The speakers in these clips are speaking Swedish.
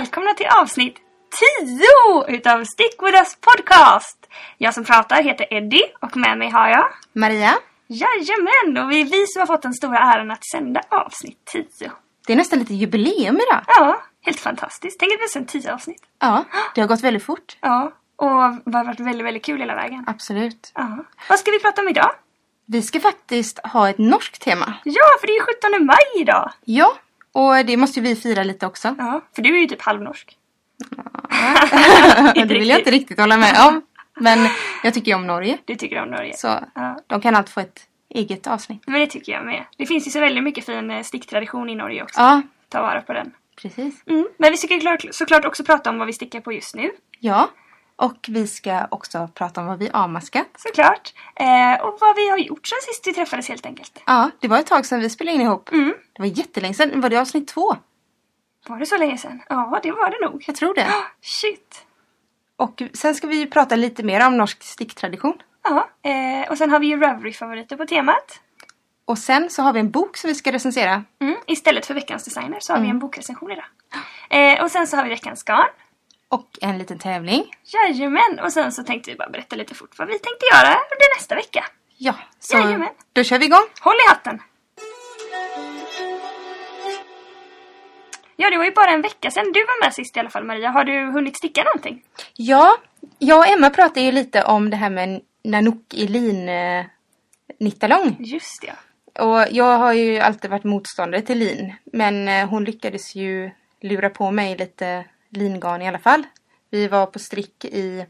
välkomna till avsnitt 10 utav Stick With Us Podcast! Jag som pratar heter Eddie och med mig har jag Maria, Jajamän! Och vi är vi som har fått den stora äran att sända avsnitt 10. det är nästan lite jubileum idag. Ja, helt fantastiskt. Tänk att vi har sänt 10 avsnitt. Ja, det har gått väldigt fort. Ja, och det har varit väldigt, väldigt kul hela vägen. Absolut. Ja. Vad ska vi prata om idag? Vi ska faktiskt ha ett norskt tema. Ja, för det är ju 17 maj idag! Ja, och det måste ju vi fira lite också. Ja, för du är ju typ halvnorsk. det vill jag inte riktigt hålla med om. Men jag tycker ju om Norge. Du tycker om Norge. Så Ja. de kan alltid få ett eget avsnitt. Men det tycker jag med. Det finns ju så väldigt mycket fin eh, sticktradition i Norge också. Ja, Ta vara på den. precis. Mm. Men vi ska klart, såklart också prata om vad vi stickar på just nu. Ja, och vi ska också prata om vad vi avmaskat. Såklart. Eh, och vad vi har gjort sen sist vi träffades helt enkelt. Ja, det var ett tag sedan vi spelade in ihop. Mm. Det var jättelänge sedan. Var det avsnitt två? Var det så länge sedan? Ja, det var det nog. Jag tror det. Ah, Shit. Och sen ska vi prata lite mer om norsk sticktradition. Ja, eh, och sen har vi ju Ravelry-favoriter på temat. Och sen så har vi en bok som vi ska recensera. Mm. Istället för veckans designer så har vi en bokrecension idag. Eh, och sen så har vi veckans garn. Och en liten tävling. Jajamän! Och sen så tänkte vi bara berätta lite fort vad vi tänkte göra under nästa vecka. Ja, så Jajamän. då kör vi igång. Håll i hatten! Ja, det var ju bara en vecka sedan du var med sist i alla fall Maria. Har du hunnit sticka någonting? Ja, jag och Emma pratade ju lite om det här med Nanook i lin eh. Just det. Och jag har ju alltid varit motståndare till lin. Men eh, hon lyckades ju lura på mig lite lingarn i alla fall. Vi var på strick i,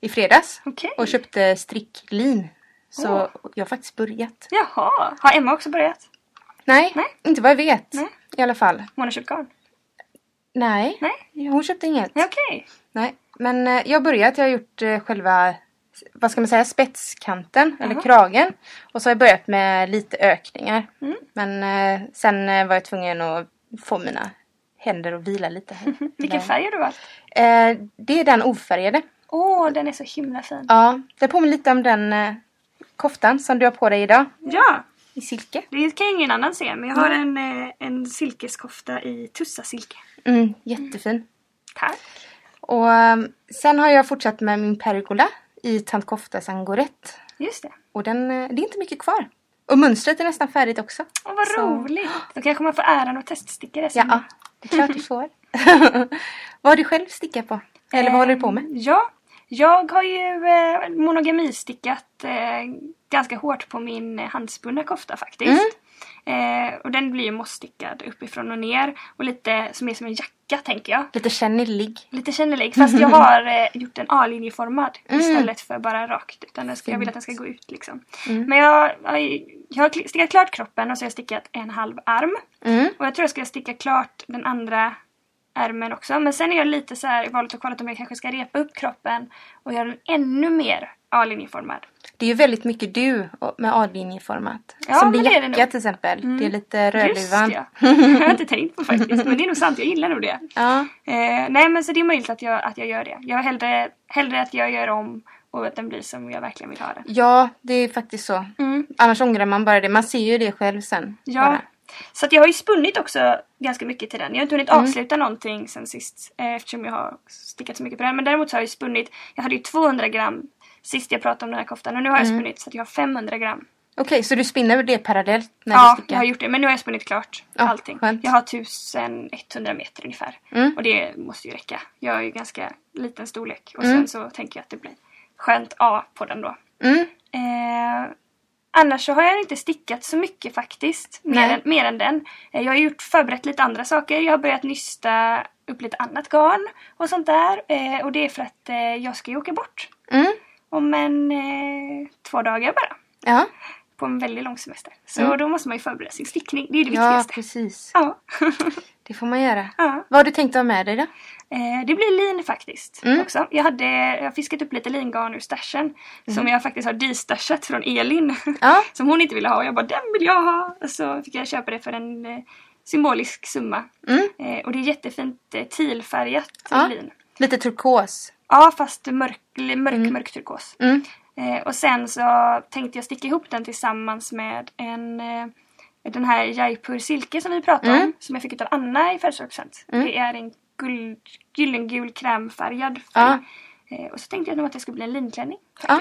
i fredags Okej. och köpte stricklin. Så Åh. jag har faktiskt börjat. Jaha, har Emma också börjat? Nej, Nej. inte vad jag vet Nej. i alla fall. Hon har köpt garn? Nej, Nej? hon köpte inget. Okej. Nej, men eh, jag har börjat. Jag har gjort eh, själva, vad ska man säga, spetskanten Jaha. eller kragen. Och så har jag börjat med lite ökningar. Mm. Men eh, sen var jag tvungen att få mina händer att vila lite. Vilken färg har du valt? Eh, det är den ofärgade. Åh, den är så himla fin. Ja, det påminner lite om den eh, koftan som du har på dig idag. Ja, I silke. det kan ju ingen annan se. Men jag har en, eh, en silkeskofta i tussasilke. Mm, jättefin. Tack. Och eh, sen har jag fortsatt med min pergola i Tant Koftas angorett. Just det. Och den, eh, det är inte mycket kvar. Och mönstret är nästan färdigt också. Åh, vad Så- roligt. Då kanske man får äran att teststicka det sen. Ja, det är klart du får. vad har du själv stickat på? Eller vad håller du på med? Eh, Ja, jag har ju eh, monogemistickat eh, ganska hårt på min eh, handspunna kofta faktiskt. Eh, och den blir ju mossstickad uppifrån och ner och lite som är som en jacka tänker jag. Lite kännelig. Lite kännelig fast jag har eh, gjort en A-linjeformad Mm. istället för bara rakt. Utan den ska, jag vill att den ska gå ut liksom. Mm. Men jag, jag, jag har stickat klart kroppen och så har jag stickat en halv arm. Mm. Och jag tror jag ska sticka klart den andra ärmen också. Men sen är jag lite så här i valet och kvalet om jag kanske ska repa upp kroppen och göra den ännu mer A-linjeformad. Det är ju väldigt mycket du med A-linjeformat. Ja, Som din det är det jacka till exempel. Mm. Det är lite rödluvan. Just ja. jag har inte tänkt på faktiskt. Men det är nog sant, jag gillar nog det. Ja. Eh, nej men så det är möjligt att jag, att jag gör det. Jag hellre, hellre att jag gör om och att den blir som jag verkligen vill ha den. ja, det är faktiskt så. Mm. Annars ångrar man bara det. Man ser ju det själv sen. Ja. Bara. Så att jag har ju spunnit också ganska mycket till den. Jag har inte hunnit Mm. avsluta någonting sen sist eh, eftersom jag har stickat så mycket på den. Men däremot så har jag ju spunnit. Jag hade ju 200 gram sist jag pratade om den här koftan och nu har jag Mm. spunnit så att jag har 500 gram. Okej, så du spinner det parallellt när Ja, du jag har gjort det. Men nu har jag spunnit klart Ja, allting. skönt. Jag har 1100 meter ungefär. Mm. Och det måste ju räcka. Jag är ju ganska liten storlek. Och Mm. sen så tänker jag att det blir skönt A på den då. Mm. Eh, annars så har jag inte stickat så mycket faktiskt. Mer Nej. än, mer än den. Eh, jag har gjort förberett lite andra saker. Jag har börjat nysta upp lite annat garn och sånt där. Eh, och det är för att eh, jag ska ju åka bort. Mm. Om en eh, två dagar bara. Ja. På en väldigt lång semester. Så Mm. då måste man ju förbereda sin stickning. Det är det ja, viktigaste. precis. Ja. Det får man göra. ja. Vad har du tänkt ha med dig då? Eh, det blir lin faktiskt Mm. också. Jag, hade, jag har fiskat upp lite lingarn ur stashen. Som jag faktiskt har destashat från Elin. Ja. som hon inte ville ha och jag bara den vill jag ha. Och så fick jag köpa det för en eh, symbolisk summa. Mm. Eh, och det är jättefint eh, tealfärgat Ja. lin. Lite turkos. Ja fast mörk, mörk, Mm. mörk turkos. Mm. Eh, och sen så tänkte jag sticka ihop den tillsammans med en eh, den här Jaipur silke som vi pratade Mm. om. Som jag fick av Anna i födelsedagspresent. Mm. Det är en guld, gyllengul krämfärgad färg. Ja. Eh, och så tänkte jag nog att det skulle bli en linklänning Ja.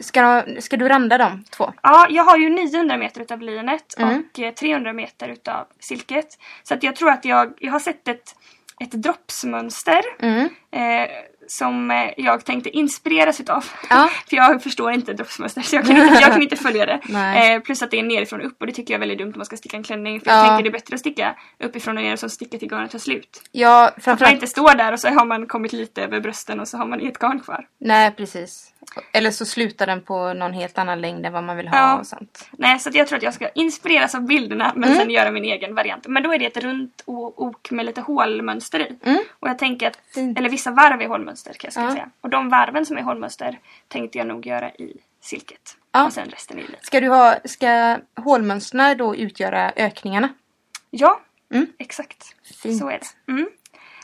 Ska, ska du randa de två? Ja, jag har ju 900 meter utav linet Mm. och eh, 300 meter utav silket. Så att jag tror att jag, jag har sett ett, ett droppsmönster Mm. eh, som eh, jag tänkte inspireras utav. Ja. För jag förstår inte droppsmönster så jag kan inte, jag kan inte följa det. Eh, plus att det är nerifrån och upp och det tycker jag är väldigt dumt om man ska sticka en klänning. För Ja. jag tänker det är bättre att sticka uppifrån och ner och så sticka till garnet tar slut. Ja, Att man framförallt. inte står där och så har man kommit lite över brösten och så har man ett garn kvar. Nej, precis. Eller så slutar den på någon helt annan längd än vad man vill ha Ja. och sånt. Nej, så jag tror att jag ska inspireras av bilderna men Mm. sen göra min egen variant. Men då är det ett runt ok med lite hålmönster i. Mm. Och jag tänker att, Fint. eller vissa varv är hålmönster kan jag ska Ja. säga. Och de varven som är hålmönster tänkte jag nog göra i silket. Ja. Och sen resten i lin. Ska du ha, ska hålmönstren då utgöra ökningarna? Ja, Mm. exakt. Fint. Så är det.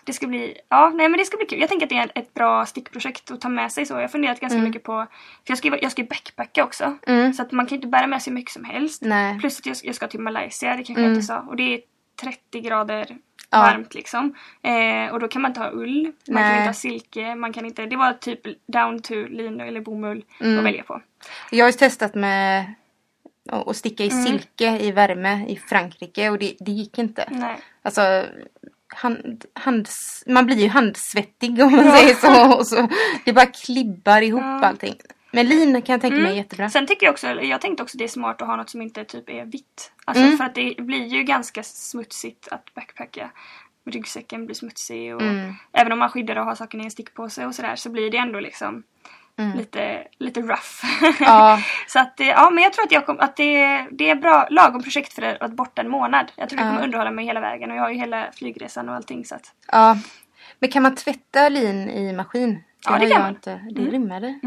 Mm. Det ska bli, ja nej men det ska bli kul. Jag tänker att det är ett bra stickprojekt att ta med sig så. Jag har funderat ganska mycket på, för jag ska, jag ska ju backpacka också. Mm. Så att man kan inte bära med sig mycket som helst. Nej. Plus att jag, jag ska till Malaysia, det kanske Mm. jag inte sa. Och det är 30 grader Ja. varmt liksom. Eh, och då kan man inte ha ull, man kan Nej. inte ha silke, man kan inte, det var typ down to lin eller bomull Mm. att välja på. Jag har ju testat med att att sticka i Mm. silke i värme i Frankrike och det, det gick inte. Nej. Alltså, hand, hands, man blir ju handsvettig om man Ja. säger så. Och så. Det bara klibbar ihop Ja. allting. Men lin kan jag tänka mig Mm. jättebra. Sen tycker jag också, jag tänkte också det är smart att ha något som inte typ är vitt. Alltså Mm. för att det blir ju ganska smutsigt att backpacka. Ryggsäcken blir smutsig och Mm. även om man skyddar och har saken i en stickpåse och sådär så blir det ändå liksom Mm. lite, lite rough. Ja, så att, eh, ja men jag tror att, jag kom, att det, det är bra lagom projekt för att vara borta en månad. Jag tror det Ja. kommer underhålla mig hela vägen och jag har ju hela flygresan och allting så att ja. Men kan man tvätta lin i maskin? Ja, har det kan man. Inte. Det Mm. rimmade.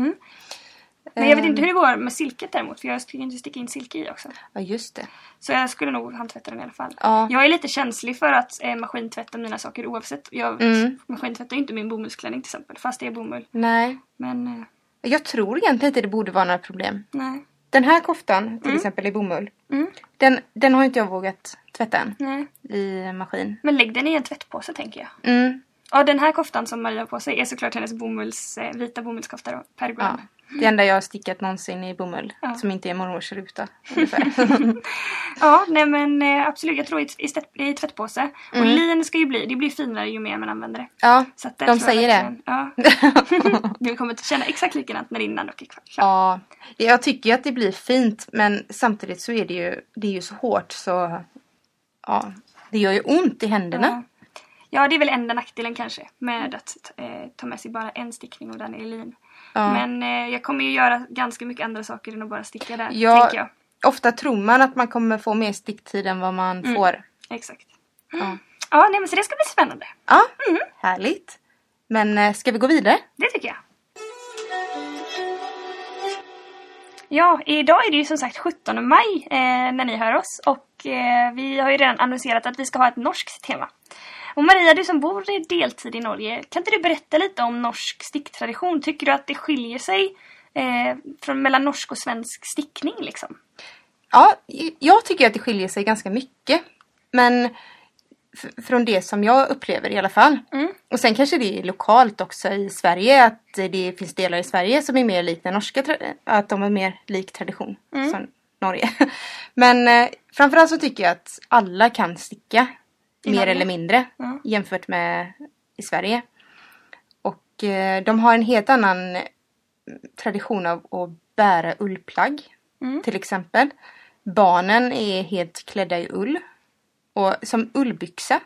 Men jag vet Ehm, inte hur det går med silket däremot för jag ska ju inte sticka in silke i också. Ja, just det. Så jag skulle nog handtvätta den i alla fall. Ja. Jag är lite känslig för att eh, maskintvätta mina saker oavsett. Jag Mm. maskintvättar ju inte min bomullsklänning till exempel fast det är bomull. Nej. Men eh, Jag tror egentligen inte det borde vara några problem. nej. Den här koftan till Mm. exempel i bomull. Mm, Den, den har inte jag vågat tvätta än nej. i maskin. Men lägg den i en tvättpåse tänker jag. Mm. Ja den här koftan som Maria har på sig är såklart hennes bomulls, eh, vita bomullskofta då, Ja. Det enda jag har stickat någonsin i bomull. Ja. Som inte är mormors ruta. Ja, nej men eh, absolut. Jag tror i, i, i tvättpåse. Och Mm. lin ska ju bli, det blir finare ju mer man använder det. ja. Där De säger det. Ja. Du kommer att känna exakt likadant när nanook är klar. ja. Jag tycker ju att det blir fint men samtidigt så är det ju, det är ju så hårt så ja. Det gör ju ont i händerna. Ja. ja, det är väl enda nackdelen kanske med att eh, ta med sig bara en stickning och den är i lin. Ja. Men eh, jag kommer ju göra ganska mycket andra saker än att bara sticka där, Ja. jag. Ofta tror man att man kommer få mer sticktid än vad man Mm. får. Exakt. Ja. Ja, nej men så det ska bli spännande. Ja, Mm. härligt. Men eh, ska vi gå vidare? Det tycker jag. Ja, idag är det ju som sagt 17 maj eh, när ni hör oss och eh, vi har ju redan annonserat att vi ska ha ett norskt tema. Och Maria, du som bor i deltid i Norge, kan inte du berätta lite om norsk sticktradition? Tycker du att det skiljer sig eh, från, mellan norsk och svensk stickning liksom? Ja, jag tycker att det skiljer sig ganska mycket. Men från det som jag upplever i alla fall. Mm. Och sen kanske det är lokalt också i Sverige. Att det finns delar i Sverige som är mer likt den norska. Att de är mer lik tradition Mm. som Norge. Men eh, framförallt så tycker jag att alla kan sticka. Mer eller mindre. Ja. Jämfört med i Sverige. Och eh, de har en helt annan eh, tradition av att bära ullplagg. Mm. Till exempel. Barnen är helt klädda i ull. Och som ullbyxa.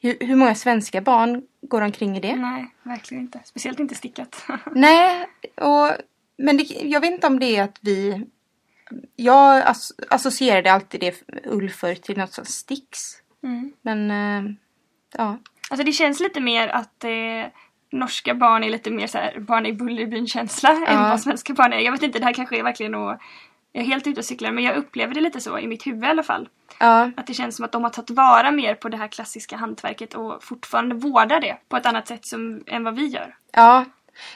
Hur, hur många svenska barn går omkring i det? Nej, verkligen inte. Speciellt inte stickat. Nej, och, men det, jag vet inte om det är att vi... Jag as, associerade alltid det ull till något som sticks. Mm. Men eh, ja. Alltså det känns lite mer att eh, norska barn är lite mer så här barn i Bullerbyn-känsla än Ja. vad svenska barn är. Jag vet inte, det här kanske är verkligen att jag är helt ute och cyklar men jag upplever det lite så i mitt huvud i alla fall. ja. Att det känns som att de har tagit vara mer på det här klassiska hantverket och fortfarande vårdar det på ett annat sätt som, än vad vi gör. Ja.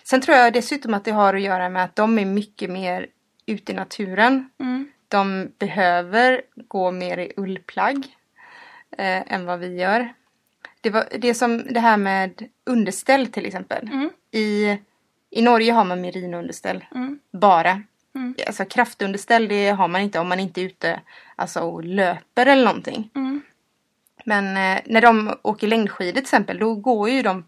Sen tror jag dessutom att det har att göra med att de är mycket mer ute i naturen. Mm. De behöver gå mer i ullplagg eh, än vad vi gör. Det, var, det är som det här med underställ till exempel. Mm. I, I Norge har man merinunderställ. Mm. Bara. Mm. Alltså kraftunderställ det har man inte om man inte är ute alltså, och löper eller någonting. Mm. Men eh, när de åker längdskidor till exempel då går ju de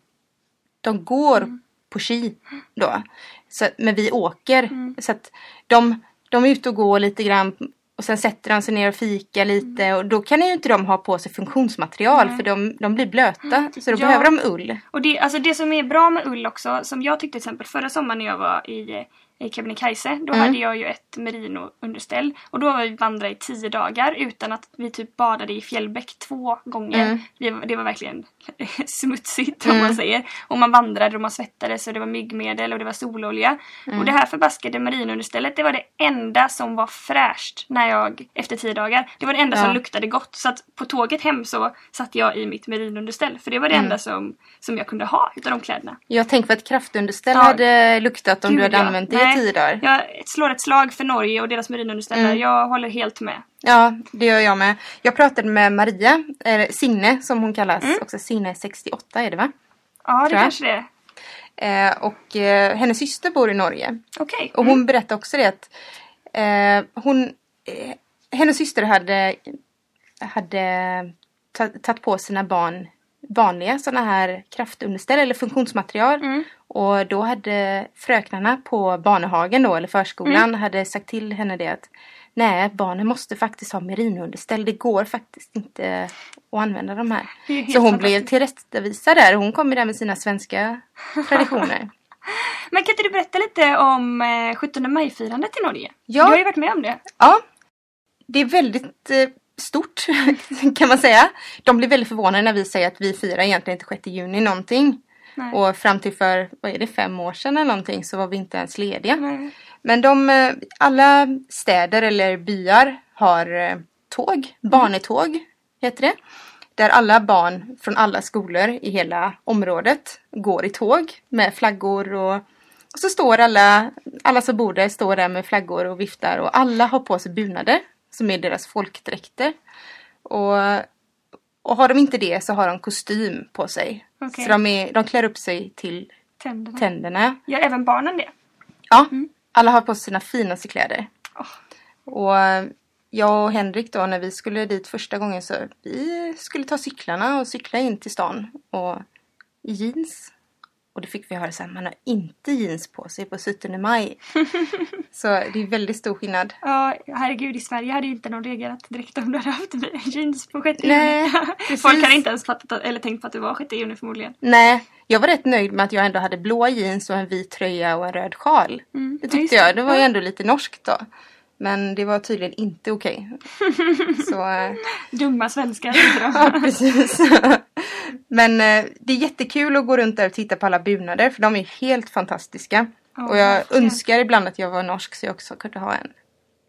De går Mm. på ski då. Så, men vi åker. Mm. Så att de, de är ute och går lite grann och sen sätter de sig ner och fikar lite och då kan ju inte de ha på sig funktionsmaterial Nej. för de, de blir blöta. Så då Ja. behöver de ull. Och det, alltså det som är bra med ull också, som jag tyckte till exempel förra sommaren när jag var i Kebnekaise, då Mm. hade jag ju ett merino-underställ. Och då var vi vandrade i tio dagar utan att vi typ badade i Fjällbäck två gånger. Mm. Det, var- det var verkligen smutsigt om Mm. man säger. Och man vandrade och man svettades och det var myggmedel och det var sololja. Mm. Och det här förbaskade merinounderstället, det var det enda som var fräscht när jag, efter tio dagar. Det var det enda Ja. som luktade gott. Så att på tåget hem så satt jag i mitt merinounderställ. För det var det Mm. enda som, som jag kunde ha utav de kläderna. Jag tänkte på att kraftunderställ Ja. hade luktat om Gud, du hade ja. använt det Nej. Tio dagar. Jag slår ett slag för Norge och deras merinounderställ. Mm. Jag håller helt med. Ja, det gör jag med. Jag pratade med Maria, eller Signe som hon kallas. Mm. Också Signe 68 är det va? Ja, det Tror kanske det är. Eh, och eh, hennes syster bor i Norge. Okej. Och hon berättade också det att eh, hon, eh, hennes syster hade, hade ta- tagit på sina barn vanliga sådana här kraftunderställ eller funktionsmaterial. Mm. Och då hade fröknarna på barnehagen då, eller förskolan, Mm. hade sagt till henne det att nej, barnen måste faktiskt ha merinounderställ. Det går faktiskt inte att använda de här. Ju Så hon blev tillrättavisad där. Hon kommer där med sina svenska traditioner. Men kan inte du berätta lite om eh, 17 maj-firandet i Norge? Ja. Du har ju varit med om det. Ja, det är väldigt eh, stort kan man säga. De blir väldigt förvånade när vi säger att vi firar egentligen inte 6 juni någonting. Nej. Och fram till för, vad är det, fem år sedan eller någonting så var vi inte ens lediga. Nej. Men de, eh, alla städer eller byar har eh, tåg, barnetåg heter det. Där alla barn från alla skolor i hela området går i tåg med flaggor och, och så står alla, alla som bor där står där med flaggor och viftar och alla har på sig bunader som är deras folkdräkter. Och, och har de inte det så har de kostym på sig. Okej. Så de, är, de klär upp sig till Tänderna. tänderna. Gör även barnen det? Ja, Mm. alla har på sig sina finaste kläder. Åh. Och jag och Henrik då när vi skulle dit första gången så vi skulle ta cyklarna och cykla in till stan och i jeans. Och det fick vi höra sen, man har inte jeans på sig på 17 maj. så det är väldigt stor skillnad. Ja, herregud i Sverige hade ju inte någon reagerat direkt om du hade haft jeans på 6 Nej, juni. Folk hade inte ens fattat att- eller tänkt på att det var 6 juni förmodligen. Nej, jag var rätt nöjd med att jag ändå hade blåa jeans och en vit tröja och en röd sjal. Mm. Det tyckte jag, det var ju ändå lite norskt då. Men det var tydligen inte okej. Så eh, Dumma svenskar. Ja, precis. Men eh, det är jättekul att gå runt där och titta på alla bunader för de är helt fantastiska. Ja, och jag verkligen. önskar ibland att jag var norsk så jag också kunde ha en.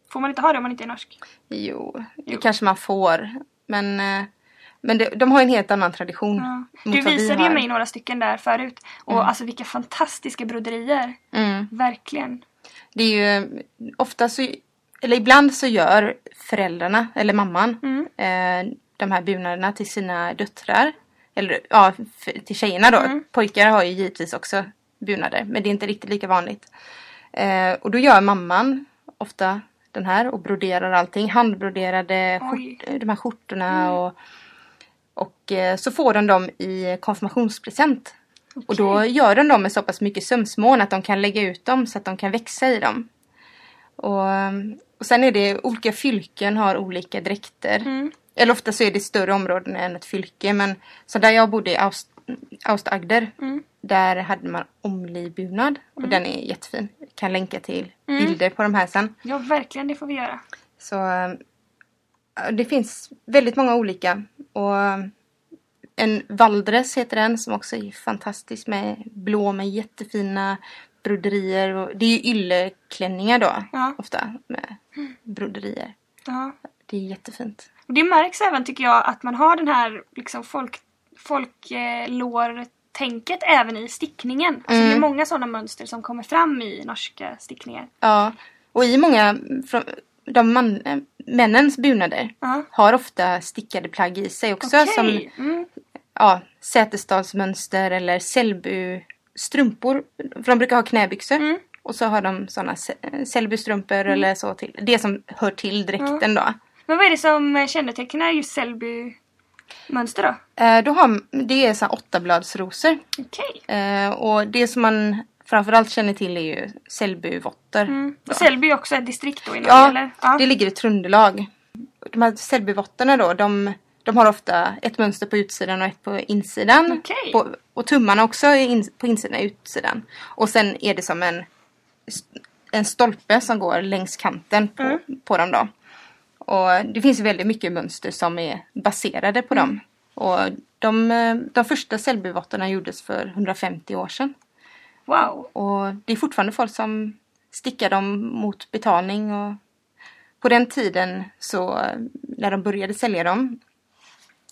Får man inte ha det om man inte är norsk? Jo, det Jo. kanske man får. Men, eh, men det, de har en helt annan tradition. Ja. Du vad vi visade ju mig några stycken där förut. Och alltså vilka fantastiska broderier. Mm. Verkligen. Det är ju ofta så, eller ibland så gör föräldrarna, eller mamman, Mm. eh, de här bunaderna till sina döttrar. Eller ja, till tjejerna då. Mm. Pojkar har ju givetvis också bunader, men det är inte riktigt lika vanligt. Eh, och då gör mamman ofta den här och broderar allting. Handbroderade skjort, de här skjortorna och, och eh, så får de dem i konfirmationspresent. Och då gör de dem med så pass mycket sömsmån att de kan lägga ut dem så att de kan växa i dem. Och, och sen är det olika fylken har olika dräkter. Mm. Eller ofta så är det större områden än ett fylke. Men så där jag bodde i Aust, Aust-Agder. Mm. Där hade man omlivbunad. Och den är jättefin. Jag kan länka till Mm. bilder på de här sen. Ja, verkligen. Det får vi göra. Så det finns väldigt många olika. Och en Valdres heter den som också är fantastisk med blå med jättefina broderier. Och det är ju ylleklänningar då Ja. ofta med broderier. Ja. Det är jättefint. Och det märks även tycker jag att man har den här liksom folk, folklår-tänket även i stickningen. Alltså Mm. det är många sådana mönster som kommer fram i norska stickningar. Ja, och i många från de man, männens bunader Ja. har ofta stickade plagg i sig också. Som, Okej. Mm. ja, sätesdalsmönster eller Sellby strumpor. För de brukar ha knäbyxor. Mm. Och så har de sådana Sellby-strumpor eller så till. Det som hör till dräkten då. Men vad är det som kännetecknar just Sellby-mönster då? Eh, då har, det är så åttabladsrosor. Okej. Eh, och det som man framförallt känner till är ju Sellbyvotter. Mm. Och Sellby är också ett distrikt då i Norge Ja, eller? Ja. det ligger i Tröndelag. De här Sellbyvotterna då, de, de har ofta ett mönster på utsidan och ett på insidan. Okej. På, och tummarna också är in, på insidan och utsidan. Och sen är det som en, en stolpe som går längs kanten på, Mm. på dem då. Och det finns väldigt mycket mönster som är baserade på dem. Och de, de första Sellbyvotterna gjordes för 150 år sedan. Wow. Och det är fortfarande folk som stickar dem mot betalning. Och på den tiden så när de började sälja dem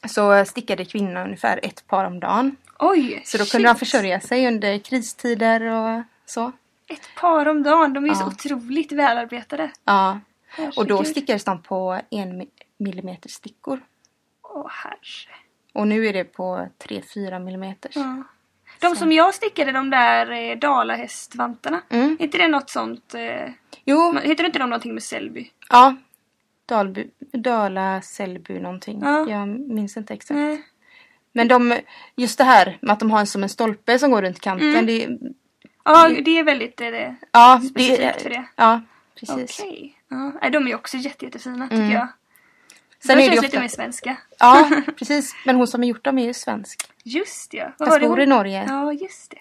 så stickade kvinnorna ungefär ett par om dagen. Oj! Så då shit. kunde de försörja sig under kristider och så. Ett par om dagen. De är ju så Ja. otroligt välarbetade. Ja. Och då Herregud. stickades de på en mi- millimeter stickor. Åh herre. Och nu är det på 3-4 millimeter. Ja. De som jag stickade, de där eh, dalahästvantarna. Mm. Är inte det något sånt? Eh, Jo, heter inte de någonting med Sellby? ja. Dalby, Dala, Sellby någonting. Ja. Jag minns inte exakt. Nej. Men de, just det här med att de har en som en stolpe som går runt kanten. Mm. Det, Ja, det är väldigt... Eh, det. ja, Specifikt för det. Ja, precis. Okej. Ja. De är också jätte, jättefina tycker Mm. jag. Sen de känns ju lite ofta, mer svenska. Ja, precis. Men hon som har gjort dem är ju svensk. Just ja. Vad Fast bor i? Norge. Ja, just det.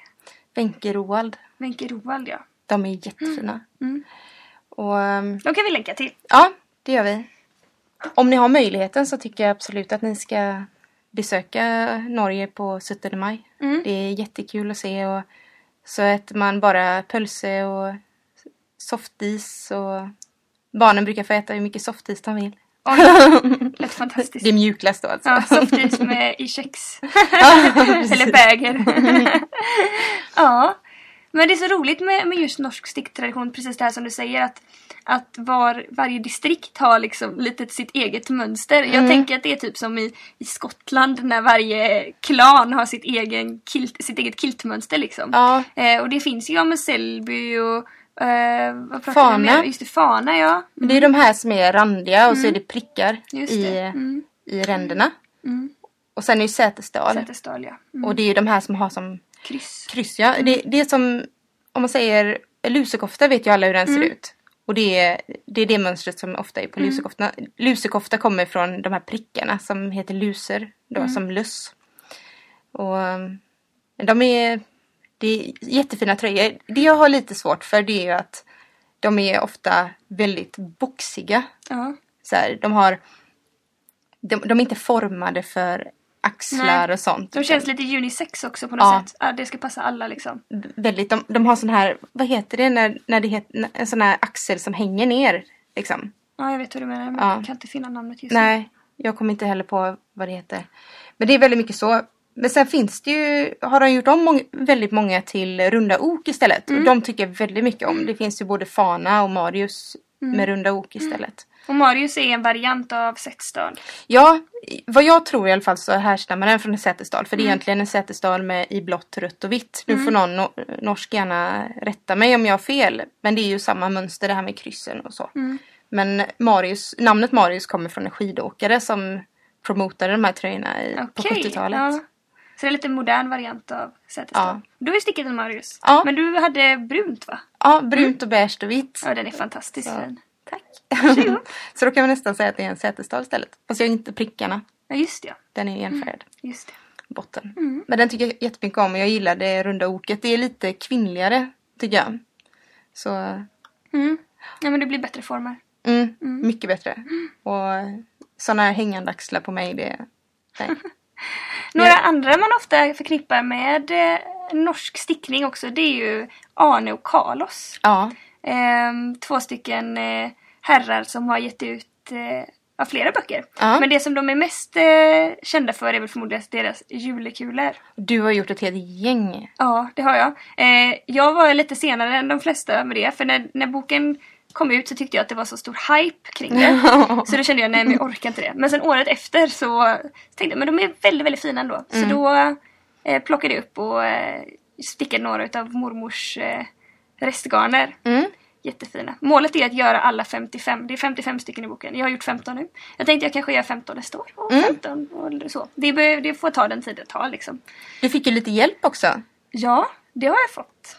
Wenche Roald. Wenche Roald ja. De är jättefina. Mm. Och ehm, De kan vi länka till. ja, det gör vi. Om ni har möjligheten så tycker jag absolut att ni ska besöka Norge på 17 maj. Mm. Det är jättekul att se och så äter man bara pölse och softis och barnen brukar få äta hur mycket softis de vill. Oj, lät fantastiskt. Det är mjukglass då alltså. Ja, softis med i kex. Ja. Eller bäger. ja. Men det är så roligt med, med just norsk sticktradition, precis det här som du säger att, att var, varje distrikt har liksom lite sitt eget mönster. Jag Mm. tänker att det är typ som i, i Skottland när varje klan har sitt, egen kilt, sitt eget kiltmönster liksom. Ja, Eh, och det finns ju ja, med Sellby och eh, Fana. Just det, Fana ja. det är de här som är randiga och så är det prickar Mm. Just i, det. Mm. i ränderna. Mm. Och sen är det sätesdal. Sätesdal ja. Mm. Och det är de här som har som Kryss. kryss. Ja. Det, det är som, om man säger lusekofta vet ju alla hur den ser Mm. ut. Och det är, det är det mönstret som ofta är på Mm. lusekofta. Lusekofta kommer från de här prickarna som heter luser, då, Mm. som luss. Och de är, det är jättefina tröjor. Det jag har lite svårt för det är ju att de är ofta väldigt boxiga. Ja. Så här, de har de, de är inte formade för axlar Nej. och sånt. De känns lite unisex också på något Ja. sätt. Ja, det ska passa alla liksom. väldigt, de, de har sån här, vad heter det när, när det heter, en sån här axel som hänger ner liksom. Ja, jag vet vad du menar men Ja. jag kan inte finna namnet just nu. Nej, jag kommer inte heller på vad det heter. Men det är väldigt mycket så. Men sen finns det ju, har de gjort om mång, väldigt många till runda ok istället. Mm. Och de tycker jag väldigt mycket om. Det finns ju både Fana och Marius Mm. med runda ok istället. Och Marius är en variant av Setsdal. Ja, vad jag tror i alla fall så härstammar den från en sätesdal. För det är Mm. egentligen en sätesdal med i blått, rött och vitt. Nu får någon no norsk gärna rätta mig om jag har fel. Men det är ju samma mönster det här med kryssen och så. Mm. Men Marius, namnet Marius kommer från en skidåkare som promotade de här tröjorna i, på Okej, 70-talet. Ja. Så det är lite modern variant av Sätesdal. Ja. Du har ju stickat en Marius. Ja. Men du hade brunt va? Ja, brunt och beige och vitt. Ja, den är fantastiskt Så. fin. Tack. Så då kan vi nästan säga att det är en sätesdal istället. Fast jag har inte prickarna. Ja, just det. ja. Den är enfärgad. Just det. botten. Mm. Men den tycker jag jättemycket om och jag gillar det runda oket. Det är lite kvinnligare tycker jag. Så Mm. Ja, men det blir bättre former. mm, mycket bättre. Och sådana här hängande axlar på mig det... Nej. Några Ja. andra man ofta förknippar med eh, norsk stickning också det är ju Arne och Carlos. Ja. Ehm, två stycken eh, herrar som har gett ut eh, ja, flera böcker. Ja. Men det som de är mest eh, kända för är väl förmodligen deras julekulor. Du har gjort ett helt gäng. Ja, det har jag. Eh, jag var lite senare än de flesta med det, för när, när boken kom ut så tyckte jag att det var så stor hype kring det. Så då kände jag nej men jag orkar inte det. Men sen året efter så tänkte jag men de är väldigt väldigt fina ändå. Så då eh, plockade jag upp och eh, stickade några utav mormors eh, restgarner. Mm. Jättefina. Målet är att göra alla 55. Det är 55 stycken i boken. Jag har gjort 15 nu. Jag tänkte jag kanske gör 15 nästa år. Och 15 och så. Det, det får ta den tid det tar liksom. Du fick ju lite hjälp också. Ja, det har jag fått.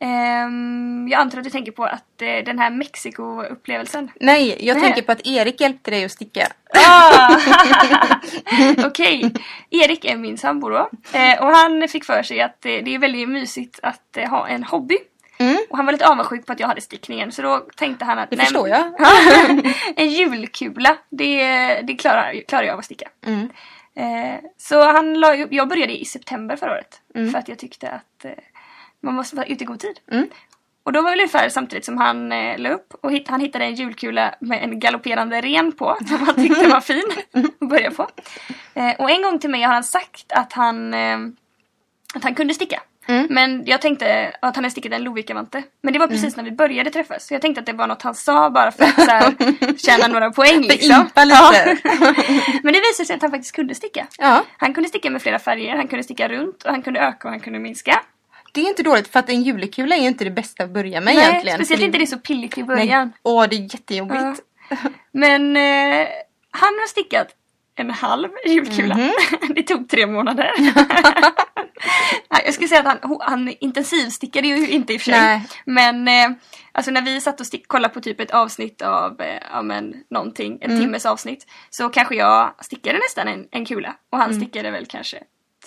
Ehm, jag antar att du tänker på att eh, den här Mexiko-upplevelsen. Nej, jag Nej. tänker på att Erik hjälpte dig att sticka. Ah! Okej, Erik är min sambo då. Eh, och han fick för sig att eh, det är väldigt mysigt att ha en hobby. Mm. Och han var lite avundsjuk på att jag hade stickningen så då tänkte han att Det förstår jag. en julkula, det, det klarar, klarar jag av att sticka. Mm. Så han la, jag började i september förra året. Mm. För att jag tyckte att man måste vara ute i god tid. Mm. Och då var väl ungefär samtidigt som han eh, la upp och hitt, han hittade en julkula med en galopperande ren på som han tyckte var fin att börja på. Eh, och en gång till mig har han sagt att han, eh, att han kunde sticka. Mm. Men jag tänkte att han hade stickat en Lovikka-vante. Men det var precis när vi började träffas. Så jag tänkte att det var något han sa bara för att så här, tjäna några poäng liksom. impa lite. Men det visade sig att han faktiskt kunde sticka. Ja, Han kunde sticka med flera färger, han kunde sticka runt och han kunde öka och han kunde minska. Det är inte dåligt för att en julekula är inte det bästa att börja med Nej, egentligen. speciellt inte det är så pilligt i början. Nej. Åh, det är jättejobbigt. Men eh, han har stickat en halv julkula. Mhm. det tog tre månader. Nej, jag skulle säga att han, han intensivstickade ju inte i och för sig. Nej. Men eh, alltså när vi satt och stick, kollade på typ ett avsnitt av eh, ja, men, någonting, Mm. ett timmes avsnitt. Så kanske jag stickade nästan en, en kula. Och han stickade väl kanske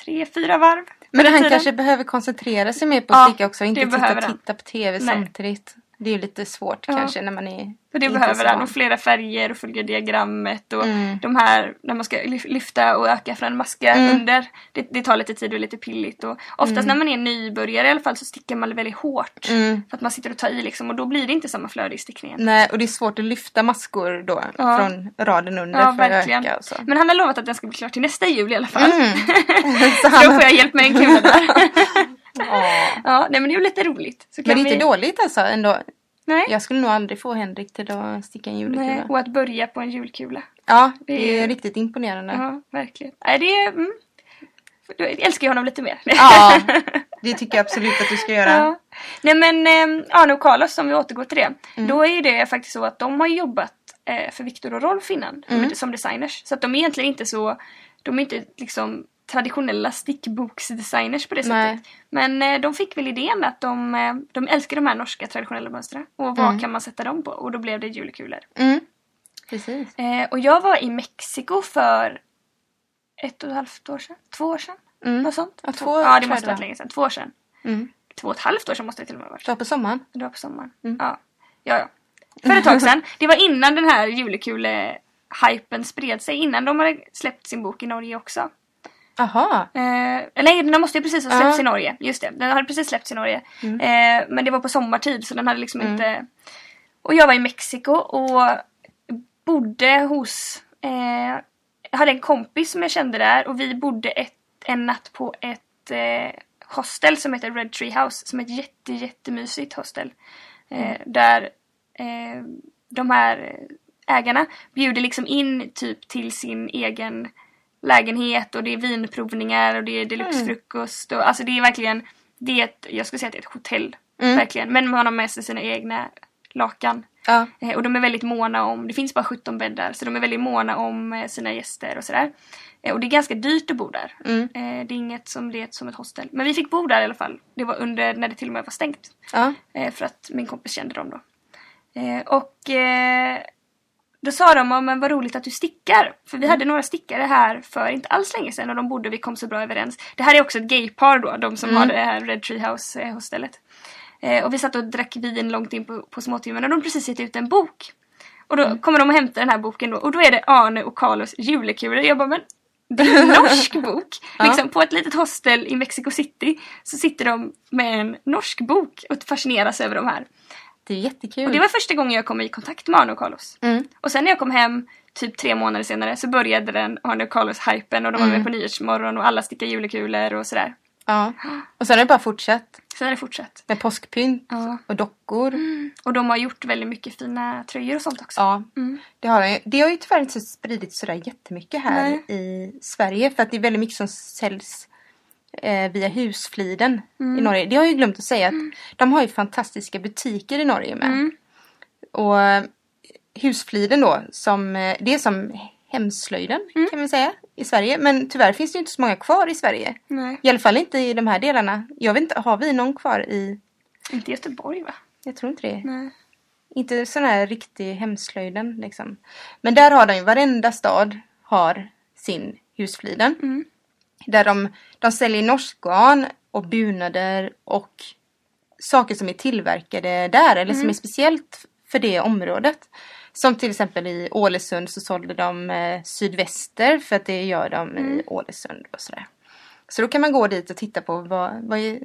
tre, fyra varv. Men han kanske behöver koncentrera sig mer på att Ja, sticka också inte titta, titta på TV Nej. samtidigt. Det är ju lite svårt Ja. kanske när man är Och det behöver han och flera färger och följa diagrammet och Mm. de här när man ska lyf- lyfta och öka från maska Mm. under. Det, det tar lite tid och är lite pilligt och oftast när man är nybörjare i alla fall så stickar man väldigt hårt. Mm. För att man sitter och tar i liksom och då blir det inte samma flöde i stickningen. Nej, och det är svårt att lyfta maskor då Ja. från raden under Ja, för att verkligen. öka och så. Men han har lovat att den ska bli klar till nästa jul i alla fall. Mm. så då får jag hjälp med en kula där. Ja. nej men det är ju lite roligt. Men det är kan inte vi... dåligt alltså ändå. Nej. Jag skulle nog aldrig få Henrik till att sticka en julekula. nej. Och att börja på en julkula. Ja, det Det är är- riktigt imponerande. Ja, verkligen. Nej, det är... Mm. Då älskar jag honom lite mer. Ja, det tycker jag absolut att du ska göra. Ja. Nej men eh, Arne och Carlos, om vi återgår till det. Mm. Då är det faktiskt så att de har jobbat eh, för Viktor och Rolf innan. Mm. Som designers. Så att de är egentligen inte så... De är inte liksom traditionella stickboksdesigners på det Nej. sättet. Men eh, de fick väl idén att de, eh, de älskar de här norska traditionella mönstren. Och vad Mm. kan man sätta dem på? Och då blev det julekulor. Mm. Precis. Eh, och jag var i Mexiko för ett och ett halvt år sedan. Två år sedan? Mm. Något sånt? Ja, två ja, tror det måste det varit var. länge sedan. Två år sedan. Mm. Två och ett halvt år sedan måste det till och med ha varit. Det var på sommaren. Det var på sommaren. Mm. Ja. ja, ja. För ett tag sedan. Det var innan den här julekule-hypen spred sig. Innan de hade släppt sin bok i Norge också. Aha. Eh, nej, den måste ju precis ha släppts Ja. i Norge. Just det, den hade precis släppts i Norge. Mm. Eh, men det var på sommartid så den hade liksom Mm. inte... Och jag var i Mexiko och bodde hos... Eh, jag hade en kompis som jag kände där och vi bodde ett, en natt på ett eh, hostel som heter Red Tree House. Som är ett jätte, jättemysigt hostel. Eh, Där eh, de här ägarna bjuder liksom in typ till sin egen lägenhet och det är vinprovningar och det är deluxefrukost. Och, alltså det är verkligen, det är ett, jag skulle säga att det är ett hotell. Mm. Verkligen. Men man har med sig sina egna lakan. Ja. Eh, och de är väldigt måna om, det finns bara 17 bäddar, så de är väldigt måna om eh, sina gäster och sådär. Eh, och det är ganska dyrt att bo där. Mm. Det är inget som det är som ett hostel. Men vi fick bo där i alla fall. Det var under när det till och med var stängt. Ja. För att min kompis kände dem då. Och då sa de, "Ja, men vad roligt att du stickar. För vi hade några stickare här för inte alls länge sedan och de bodde, vi kom så bra överens. Det här är också ett gaypar då, de som Mm. har det här Red Tree House eh, hostellet. Eh, och vi satt och drack vin långt in på, på småtimmen och de precis gett ut en bok. Och då Mm. kommer de och hämtar den här boken då och då är det Arne och Carlos julekulor. Jag bara, men det är en norsk bok. Ja. Liksom, på ett litet hostel i Mexico City så sitter de med en norsk bok och fascineras över de här. Det är jättekul. Och det var första gången jag kom i kontakt med Arne och Carlos. mm. Och sen när jag kom hem, typ tre månader senare, så började den Arne och Carlos-hypen och de var Mm. med på Nyhetsmorgon och alla stickade julekulor och sådär. Ja. Och sen har det bara fortsatt. Sen har det fortsatt. Med påskpynt Ja. och dockor. Och de har gjort väldigt mycket fina tröjor och sånt också. Ja, Mm. det har, de. det har ju tyvärr inte spridits sådär jättemycket här Nej. i Sverige. För att det är väldigt mycket som säljs eh, via Husfliden Mm. i Norge. Det har jag ju glömt att säga att de har ju fantastiska butiker i Norge med. Mm. Och eh, Husfliden då, som, eh, det är som hemslöjden Mm. kan vi säga i Sverige. Men tyvärr finns det inte så många kvar i Sverige. Nej, I alla fall inte i de här delarna. Jag vet inte, har vi någon kvar i... inte Göteborg va? Jag tror inte det. Nej. Inte sån här riktig hemslöjden liksom. Men där har de ju, varenda stad har sin husfliden. Mm. Där de, de säljer norsk garn och bunader och saker som är tillverkade där eller som är speciellt för det området. Som till exempel i Ålesund så sålde de eh, sydväster för att det gör de i Ålesund och sådär. Så då kan man gå dit och titta på vad, vad är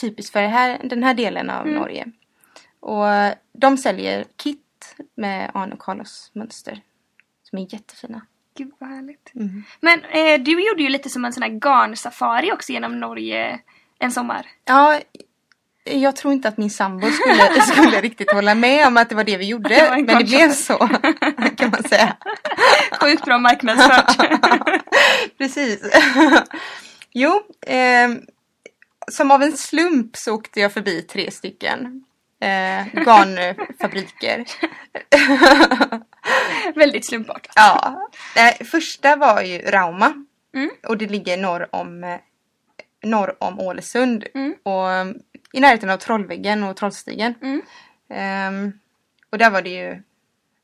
typiskt för här, den här delen av Norge. Och eh, de säljer kit med Arne och Carlos mönster. Som är jättefina. Gud vad härligt. Mm. Men eh, du gjorde ju lite som en sån här garnsafari också genom Norge en sommar. Ja, jag tror inte att min sambo skulle, skulle riktigt hålla med om att det var det vi gjorde. Det men det blev så, kan man säga. Sjukt bra marknadsfört. Precis. Jo, ehm, som av en slump så åkte jag förbi tre stycken eh, garnfabriker. Väldigt slumpartat. Ja, eh, första var ju Rauma. Mm. Och det ligger norr om, eh, norr om Ålesund. Mm. Och eh, i närheten av Trollväggen och Trollstigen. Mm. Ehm, och där var det ju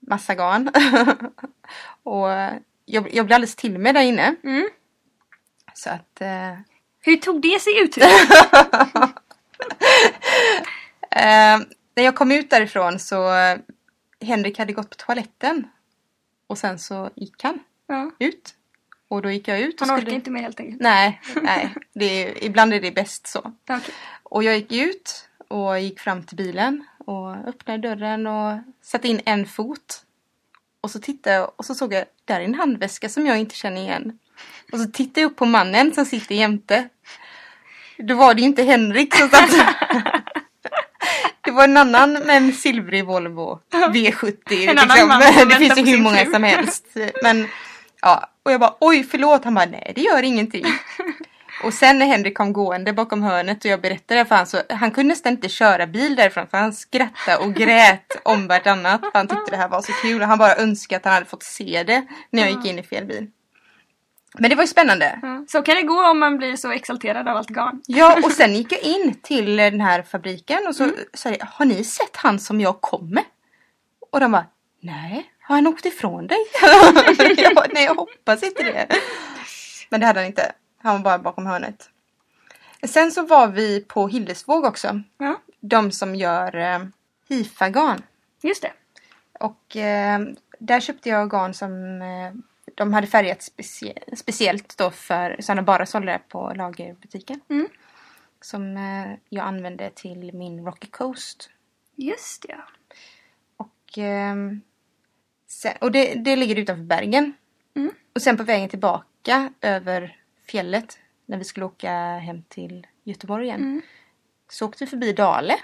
massa garn. och eh, jag, jag blev alldeles till med där inne. Mm. Så att eh, Hur tog det sig ut? Eh, när jag kom ut därifrån så Henrik hade gått på toaletten. Och sen så gick han ja. ut. Och då gick jag ut. Han skulle- inte mer helt enkelt. Nej, nej. Det är, ibland är det bäst så. Okej. Och jag gick ut och gick fram till bilen och öppnade dörren och satte in en fot. Och så tittade jag och så såg jag, där är en handväska som jag inte känner igen. Och så tittade jag upp på mannen som sitter jämte. Då var det ju inte Henrik som satt var en annan med en silvrig Volvo V70. En annan man som det finns ju hur många som helst. Men ja, och jag bara oj förlåt. Han bara nej det gör ingenting. Och sen när Henrik kom gående bakom hörnet och jag berättade för han så han kunde nästan inte köra bil därifrån för han skrattade och grät om vartannat. För han tyckte det här var så kul och han bara önskade att han hade fått se det när jag gick in i fel bil. Men det var ju spännande. Ja. Så kan det gå om man blir så exalterad av allt garn. Ja, och sen gick jag in till den här fabriken och så sa jag, har ni sett han som jag kom med? Och de bara, nej, har han åkt ifrån dig? jag bara, nej, jag hoppas inte det. Men det hade han inte. Han var bara bakom hörnet. Sen så var vi på Hillesvåg också. Ja, De som gör eh, hifagarn. just det. Och eh, där köpte jag garn som eh, de hade färgat specie- speciellt då för, som de bara sålde där på lagerbutiken. Mm. Som eh, jag använde till min Rocky Coast. Just det, ja. Och, ehm, sen, och det, det ligger utanför Bergen. Mm. Och sen på vägen tillbaka över fjället när vi skulle åka hem till Göteborg igen. Mm. Så åkte vi förbi Dale.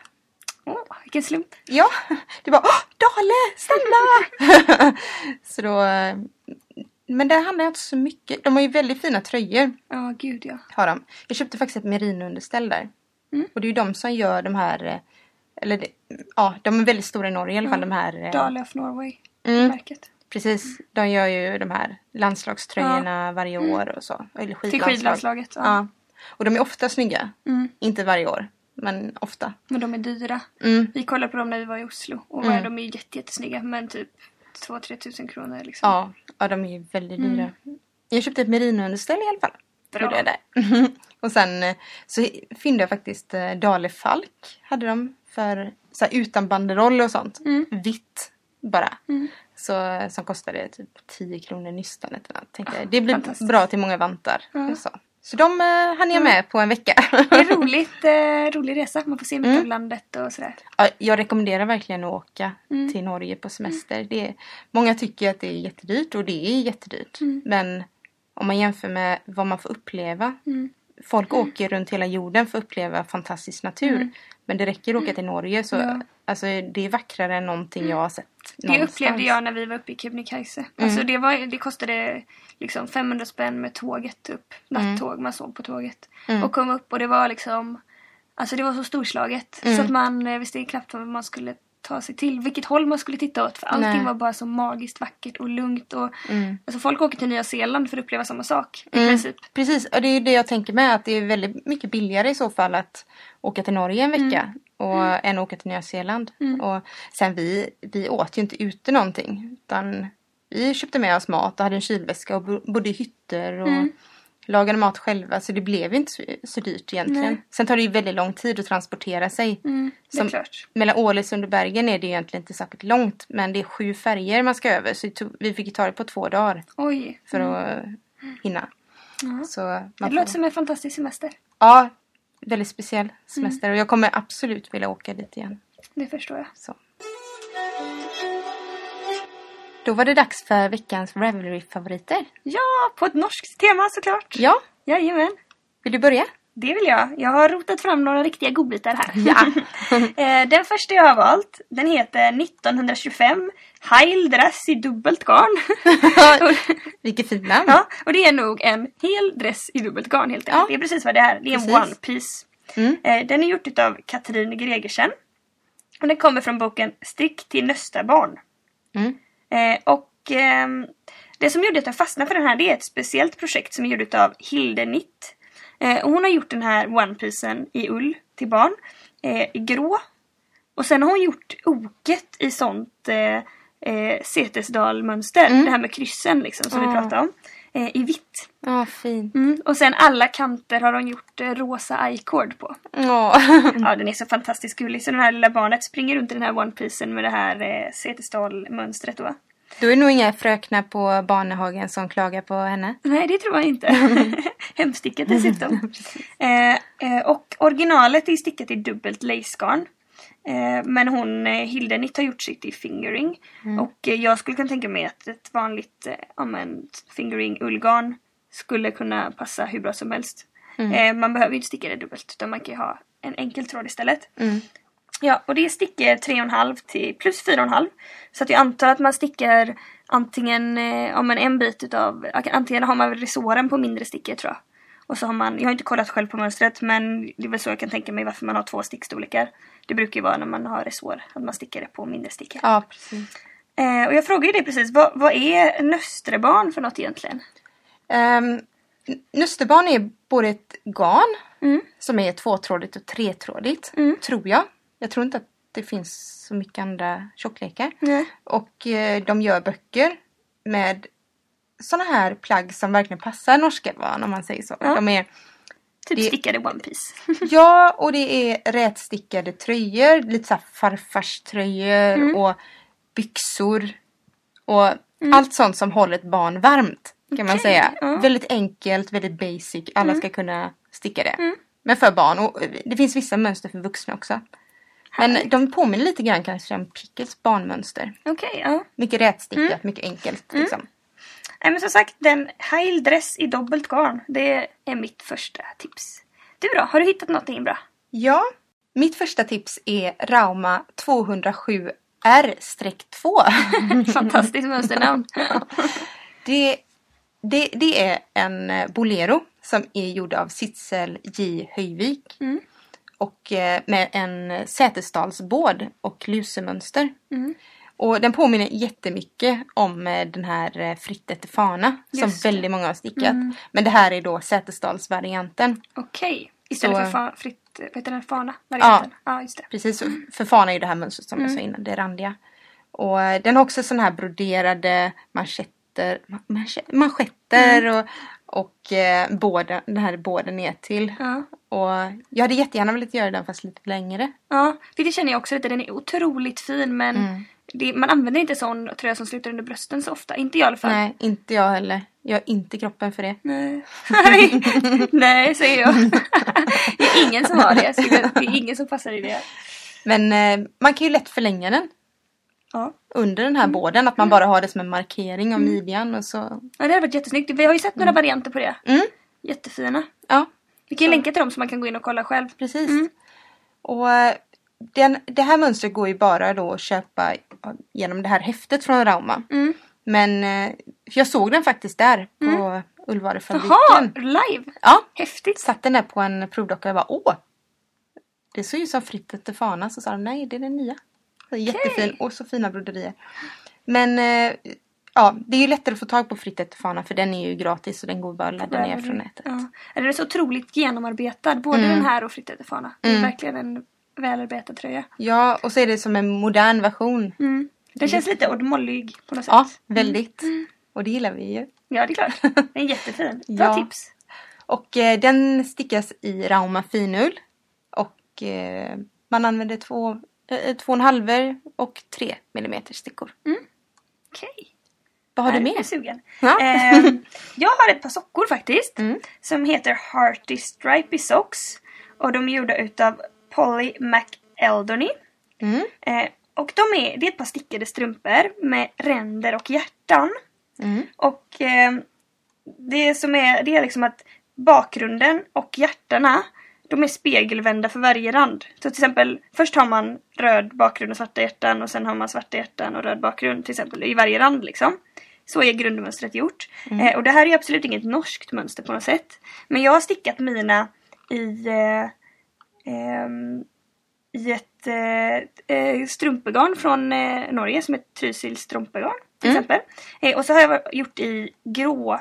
Åh, vilken slump. Ja, det var Åh, Dale, stanna! så då, eh, men där handlar jag inte så mycket. De har ju väldigt fina tröjor. Ja, gud ja. Har de. Jag köpte faktiskt ett merinounderställ där. Mm. Och det är ju de som gör de här, eh, eller ja, de är väldigt stora i Norge i alla fall. Ja. De här, eh, Dale of Norway, mm, märket. precis. De gör ju de här landslagströjorna varje år och så. Eller Till skidlandslag. skidlandslaget. Ja. Ja. Och de är ofta snygga. Mm. Inte varje år, men ofta. Men de är dyra. Mm. Vi kollade på dem när vi var i Oslo. Och Mm. de är jätte, jättesnygga. Men typ 2-3 tusen kronor liksom. Ja, ja, de är ju väldigt Mm. dyra. Jag köpte ett merinounderställ i alla fall. Bra. Jag där. och sen eh, så fyndade jag faktiskt eh, Dale Falk. Hade de för så här, utan banderoll och sånt. Mm. Vitt bara. Mm. Så, som kostade typ 10 kronor nystan. eller något. Tänkte jag, det blir bra till många vantar. Ja. Så. Så de eh, hann jag med på en vecka. Det är roligt, eh, rolig resa. Man får se mycket Mm. av landet och sådär. Ja, jag rekommenderar verkligen att åka Mm. till Norge på semester. Det är, många tycker att det är jättedyrt och det är jättedyrt. Mm. Men om man jämför med vad man får uppleva Mm. folk åker runt hela jorden för att uppleva fantastisk natur. Mm. Men det räcker att åka till Norge så Ja. alltså, det är vackrare än någonting jag har sett Det någonstans. upplevde jag när vi var uppe i Kebnekaise. Alltså det, var, det kostade liksom 500 spänn med tåget upp. Nattåg, man sov på tåget. Mm. Och kom upp och det var liksom Alltså det var så storslaget. Mm. Så att man eh, visste knappt vad man skulle ta sig till. Vilket håll man skulle titta åt. För allting Nej. var bara så magiskt vackert och lugnt. Och, Mm. alltså folk åker till Nya Zeeland för att uppleva samma sak. I Mm. princip. Precis, och det är ju det jag tänker med att det är väldigt mycket billigare i så fall att åka till Norge en vecka och, än att åka till Nya Zeeland. Mm. Och sen vi, vi åt ju inte ute någonting utan vi köpte med oss mat och hade en kylväska och bo- bodde i hytter och Mm. Lagade mat själva så det blev inte så, så dyrt egentligen. Nej. Sen tar det ju väldigt lång tid att transportera sig. Mm, det Som-. Mellan Ålesund och Bergen är det egentligen inte särskilt långt men det är sju färger man ska över så det tog, vi fick ju ta det på två dagar Oj. för Mm. att hinna. Ja. Så Det man låter får... som en fantastisk semester. Ja, väldigt speciell semester och jag kommer absolut vilja åka dit igen. Det förstår jag. Så. Då var det dags för veckans Ravelry-favoriter. Ja, på ett norskt tema såklart. Ja, Jajamän. vill du börja? Det vill jag. Jag har rotat fram några riktiga godbitar här. Ja. Eh, den första jag har valt, den heter 1925 Heil dress i dubbelt garn. Vilket fint namn. ja, och det är nog en hel dress i dubbelt garn helt enkelt. Ja. Det är precis vad det är. Det är en one piece. Mm. Eh, den är gjort av Katrin Gregersen. Och den kommer från boken Stick till nästa barn. Mm. Eh, och ehm, det som gjorde att jag fastnade för den här det är ett speciellt projekt som är gjort av Hilde Nitt. Eh, och hon har gjort den här one-piecen i ull till barn. Eh, I grå. Och sen har hon gjort oket i sånt eh, Setesdal-mönster. Mm. Det här med kryssen liksom som vi Ja. pratade om. Eh, I vitt. Ja, fint. Mm. Och sen alla kanter har hon gjort eh, rosa i-cord på. Ja. Ja, den är så fantastiskt gullig. Så det här lilla barnet springer runt i den här one-piecen med det här eh, Setesdal-mönstret då. Då är det nog inga fröknar på Barnehagen som klagar på henne. Nej, det tror jag inte. Hemstickat dessutom. eh, eh, och originalet är stickat i dubbelt lacegarn. Eh, men hon, eh, Hilde Nitt har gjort sitt i fingering. Och eh, jag skulle kunna tänka mig att ett vanligt eh, ja, men, fingering ullgarn skulle kunna passa hur bra som helst. Eh, man behöver ju inte sticka det dubbelt utan man kan ju ha en enkel tråd istället. Mm. Ja, och det är stickor 3,5 till plus 4,5. Så att jag antar att man stickar antingen om en, en bit utav, antingen har man resåren på mindre stickor tror jag. Och så har man, jag har inte kollat själv på mönstret men det är väl så jag kan tänka mig varför man har två stickstorlekar. Det brukar ju vara när man har resår, att man stickar det på mindre stickor. Ja, precis. Eh, och jag frågade ju dig precis, vad, vad är nöstrebarn för något egentligen? Um, Nösterbarn är både ett garn Mm. som är tvåtrådigt och tretrådigt. Mm. Tror jag. Jag tror inte att det finns så mycket andra tjocklekar. Nej. Och eh, de gör böcker med såna här plagg som verkligen passar norska barn om man säger så. Ja. De är, Typ Det- stickade one piece. ja, och det är rätstickade tröjor, lite så här farfarströjor Mm. och byxor. Och allt sånt som håller ett barn varmt kan man Okej, säga. ja. Väldigt enkelt, väldigt basic. Alla ska kunna sticka det. Mm. Men för barn. Och det finns vissa mönster för vuxna också. Men de påminner lite grann kanske om Pickles barnmönster. Okej, ja. Mycket rätstickat, Mm. mycket enkelt. Liksom. Nej men som sagt, den Heil dress i dubbelt garn. Det är mitt första tips. Du då? Har du hittat någonting bra? Ja, mitt första tips är Rauma 207R-2. Fantastiskt mönsternamn. det, det, det är en bolero som är gjord av Sitzel J. Höjvik. Mm. Och eh, med en sätesdalsbåd och lusemönster. Mm. Och den påminner jättemycket om eh, den här eh, Fritt efter fana som väldigt många har stickat. Mm. Men det här är då Sätesdalsvarianten. Okej. Istället Så- för fa- fritt, vad heter den, fana? Varianten. Ja. just det. Precis, för fana är ju det här mönstret som jag Mm. sa innan, det randiga. Och eh, den har också sådana här broderade manschetter, ma- manche- manschetter Mm. och, och eh, båden, den här båden ner till. Ja. Och jag hade jättegärna velat göra den fast lite längre. Ja, för det känner jag också lite. Den är otroligt fin men Mm. det, man använder inte sån tröja som slutar under brösten så ofta. Inte jag i alla fall. Nej, inte jag heller. Jag har inte kroppen för det. Nej, Nej säger jag. det är ingen som har det. Det är ingen som passar i det. Men eh, man kan ju lätt förlänga den Ja. under den här båden. Att man bara har det som en markering av midjan och så. ja, det hade varit jättesnyggt. Vi har ju sett några varianter på det. Mm. Jättefina. Ja, Vi kan Så. länka till dem så man kan gå in och kolla själv. Precis. Mm. Och eh, den, det här mönstret går ju bara då att köpa genom det här häftet från Rauma. Mm. Men eh, jag såg den faktiskt där på Mm. Ullvarufabriken. Jaha, live! Ja, Häftigt! satt den där på en provdocka och jag bara åh! Det såg ju som fritt efter fana så sa de nej det är den nya. Jättefin och så fina broderier. Men eh, ja, det är ju lättare att få tag på fritt efter fana för den är ju gratis och den går bara att ladda ner från nätet. Ja. Den är så otroligt genomarbetad, både Mm. den här och Fritt efter fana. Det är Mm. verkligen en välarbetad tröja. Ja, och så är det som en modern version. Mm. Den känns lite oddmollig på något sätt. Ja, väldigt. Och det gillar vi ju. Ja, det är klart. Den är jättefin. Bra Ja. tips. Och eh, den stickas i Rauma finull. Och eh, man använder två, två och en halver och tre millimeter stickor. Okej. Vad har du Jag är mer? sugen. Ja. Ehm, jag har ett par sockor faktiskt. Mm. Som heter Hearty Stripy Socks. Och de är gjorda utav Polly McEldony. Mm. Eh, och de är, det är ett par stickade strumpor med ränder och hjärtan. Mm. Och eh, det som är, det är liksom att bakgrunden och hjärtarna de är spegelvända för varje rand. Så till exempel först har man röd bakgrund och svarta hjärtan och sen har man svarta hjärtan och röd bakgrund till exempel i varje rand liksom. Så är grundmönstret gjort. Eh, och det här är absolut inget norskt mönster på något sätt. Men jag har stickat mina i eh, ehm, i ett eh, eh, strumpegarn från eh, Norge som heter Trysil strumpegarn till Mm. exempel. Eh, och så har jag gjort i grå,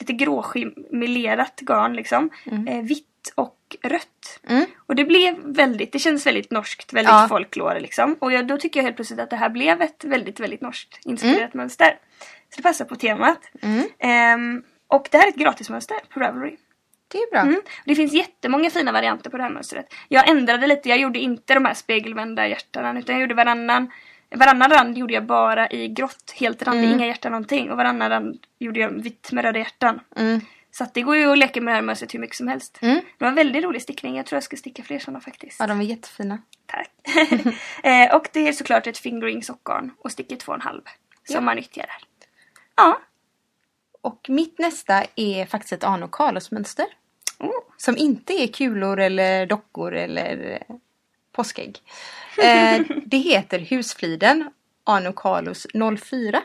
lite gråskimmerat garn liksom. Mm. Eh, vitt och rött. Mm. Och det blev väldigt, det känns väldigt norskt, väldigt Ja. folklore liksom. Och jag, då tycker jag helt plötsligt att det här blev ett väldigt, väldigt norskt inspirerat mönster. Så det passar på temat. Mm. Ehm, och det här är ett gratismönster på Ravelry. Det är bra. Mm. Det finns jättemånga fina varianter på det här mönstret. Jag ändrade lite, jag gjorde inte de här spegelvända hjärtan utan jag gjorde varannan Varannan rand gjorde jag bara i grått, helt randig, Mm. inga hjärtan någonting. Och varannan rand gjorde jag vitt med röda hjärtan. Mm. Så att det går ju att leka med det här mönstret hur mycket som helst. Mm. Det var en väldigt rolig stickning, jag tror jag ska sticka fler sådana faktiskt. Ja, de är jättefina. Tack. eh, och det är såklart ett fingering sockgarn och sticker två och en halv. Som Ja. man nyttjar där. Ja. Och mitt nästa är faktiskt ett Ano Carlos mönster. Oh. Som inte är kulor eller dockor eller eh, påskägg. Eh, det heter Husfliden Ano Carlos 04.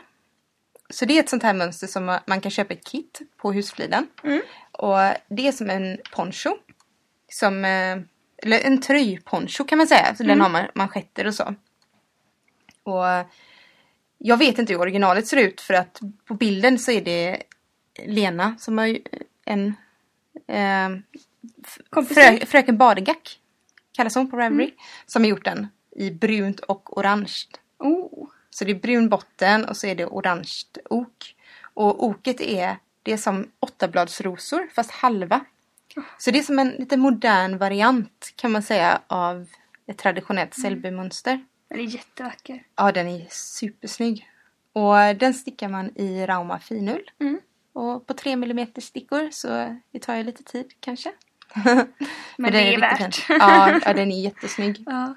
Så det är ett sånt här mönster som man- kan köpa ett kit på Husfliden. Mm. Och det är som en poncho. Som, eh, eller en tröjponcho kan man säga. Så Den har man manschetter och så. Och jag vet inte hur originalet ser ut för att på bilden så är det Lena som har en eh, frö, Fröken Badegack kallas hon på Ravelry. Som har gjort den i brunt och orange. Oh. Så det är brun botten och så är det orange ok. Och oket är, det är som åttabladsrosor fast halva. Så det är som en lite modern variant kan man säga av ett traditionellt Sellby-mönster. Den är jättevacker. Ja, den är supersnygg. Och den stickar man i Rauma finull. Mm. Och på 3 mm stickor så det tar ju lite tid kanske. Men den det är riktigt värt. Ja, ja, den är jättesnygg. Ja.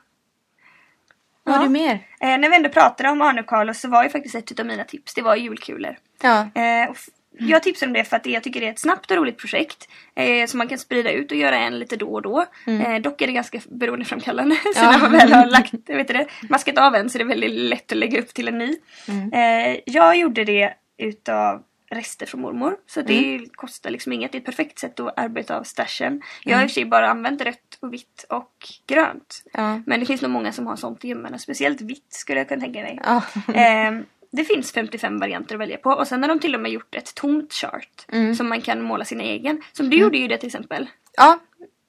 Vad Ja. du mer? Eh, när vi ändå pratade om Arne Carlos så var ju faktiskt ett av mina tips, det var julkulor. Ja, Eh, och f- jag tipsar om det för att jag tycker det är ett snabbt och roligt projekt. Eh, som man kan sprida ut och göra en lite då och då. Eh, dock är det ganska beroendeframkallande. så Ja. när man väl har lagt, vet det, maskat av en så är det väldigt lätt att lägga upp till en ny. Eh, jag gjorde det utav rester från mormor. Så det kostar liksom inget. Det är ett perfekt sätt att arbeta av stashen. Jag har i och för sig bara använt rött och vitt och grönt. ja, Men det finns nog många som har sånt i gömmorna. Speciellt vitt skulle jag kunna tänka mig. ja. Ehm, det finns 55 varianter att välja på och sen har de till och med gjort ett tomt chart Mm. som man kan måla sin egen. Som du gjorde ju det till exempel. ja.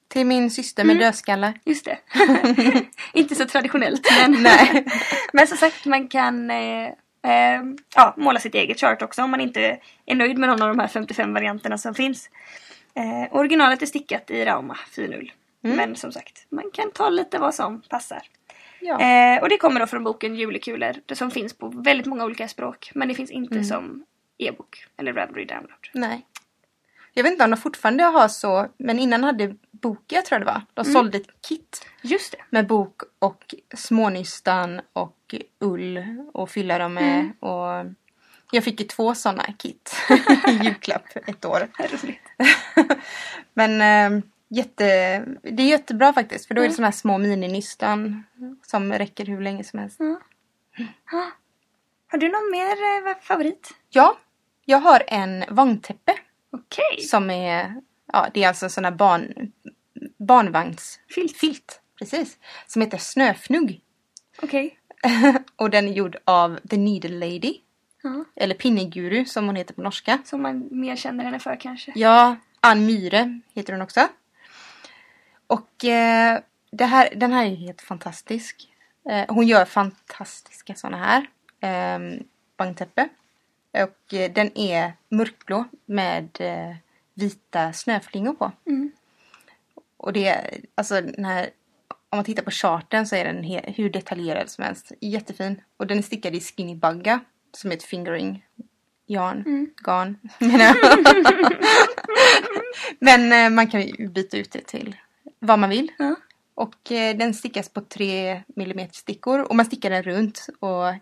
Till min syster Mm. med dödskallar. Just det. Inte så traditionellt men, Nej. men som sagt man kan eh, eh, ja, måla sitt eget chart också om man inte är nöjd med någon av de här 55 varianterna som finns. Eh, originalet är stickat i Rauma finull. Mm. Men som sagt, man kan ta lite vad som passar. Ja. Eh, och det kommer då från boken Julekulor. Det som finns på väldigt många olika språk. Men det finns inte Mm. som e-bok eller Ravelry download. Nej. Jag vet inte om de fortfarande har så, men innan hade Bokia tror jag det var. De Mm. sålde ett kit Just det. med bok och smånystan och ull och fylla dem med. Mm. Och jag fick ju två sådana kit i julklapp ett år. Roligt. Men eh, jätte, det är jättebra faktiskt för då är det Mm. såna här små mininystan som räcker hur länge som helst. Har du någon mer eh, favorit? Ja, jag har en vagntäppe Okej. som är, ja det är alltså en sån här barn, barnvagnsfilt. Filt. Precis. Som heter Snöfnugg. Okej. och den är gjord av The Needle Lady. Ja. Eller Pinneguru som hon heter på norska. Som man mer känner henne för kanske. Ja, Ann Myhre heter hon också. Och eh, det här, den här är helt fantastisk. Eh, hon gör fantastiska såna här eh, vagntäppe. Och eh, den är mörkblå med eh, vita snöflingor på. Mm. Och det är, alltså den här, om man tittar på charten så är den he- hur detaljerad som helst. Jättefin. Och den är stickad i skinny bugga som är ett fingering yarn, Mm. garn menar jag. Men eh, man kan ju byta ut det till vad man vill. Ja. Och eh, den stickas på 3 mm stickor och man stickar den runt och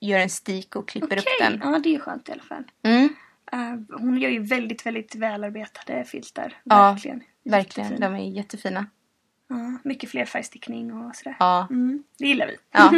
gör en stik och klipper upp Okej, den. ja det är skönt i alla fall. Mm, Eh, hon gör ju väldigt, väldigt välarbetade filtar. Ja, verkligen. verkligen, Jättefina. de är jättefina. Ja, mycket flerfärgstickning och sådär. Ja. Mm, det gillar vi. Ja.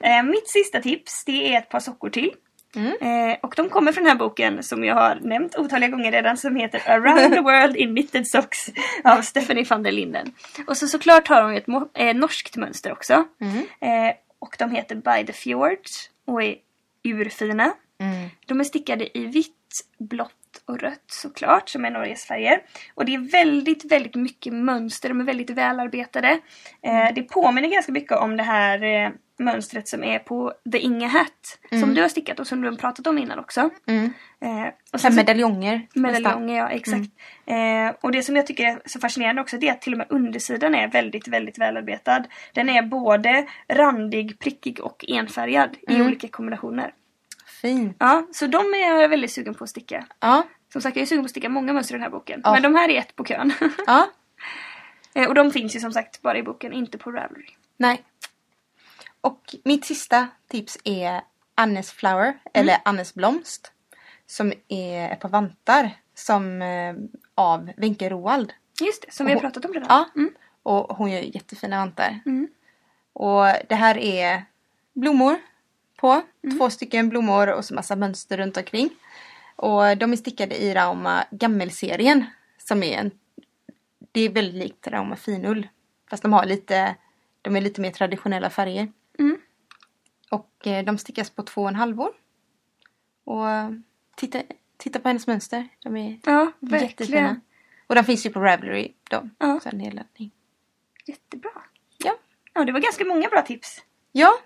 Eh, Mitt sista tips det är ett par sockor till. Mm. Eh, och de kommer från den här boken som jag har nämnt otaliga gånger redan som heter Around the World in Knitted Socks av Stephanie van der Linden. Och så såklart har ju ett eh, norskt mönster också. Mm. Eh, och de heter By the Fjords och är urfina. Mm. De är stickade i vitt, blått och rött såklart, som är Norges färger. Och det är väldigt, väldigt mycket mönster. De är väldigt välarbetade. Eh, det påminner ganska mycket om det här eh, mönstret som är på The Inge Hat. Som du har stickat och som du har pratat om innan också. Mm. Eh, och Sen medaljonger. Medaljonger, ja exakt. Eh, och det som jag tycker är så fascinerande också det är att till och med undersidan är väldigt, väldigt välarbetad. Den är både randig, prickig och enfärgad i Mm. olika kombinationer. Fint. Ja, så de är jag väldigt sugen på att sticka. Ja. Som sagt, jag är sugen på att sticka många mönster i den här boken. Ja. Men de här är ett på kön. Ja. Eh, och de finns ju som sagt bara i boken, inte på Ravelry. Nej. Och mitt sista tips är Annes Flower, Mm. eller Annes Blomst. Som är ett par vantar som eh, av Wenche Roald. Just det, som vi har Och- pratat om redan. Ja. Mm. Och hon gör jättefina vantar. Mm. Och det här är blommor på. Mm. Två stycken blommor och så massa mönster runt omkring. Och de är stickade i Rauma Gammelserien. Som är en... Det är väldigt likt Rauma Finull. Fast de har lite... De är lite mer traditionella färger. Eh, de stickas på två och en halvor. Och eh, titta, titta på hennes mönster. De är Ja, jättefina. Och de finns ju på Ravelry då. Ja. Så nedladdning. Jättebra. Ja. Ja, det var ganska många bra tips. Ja.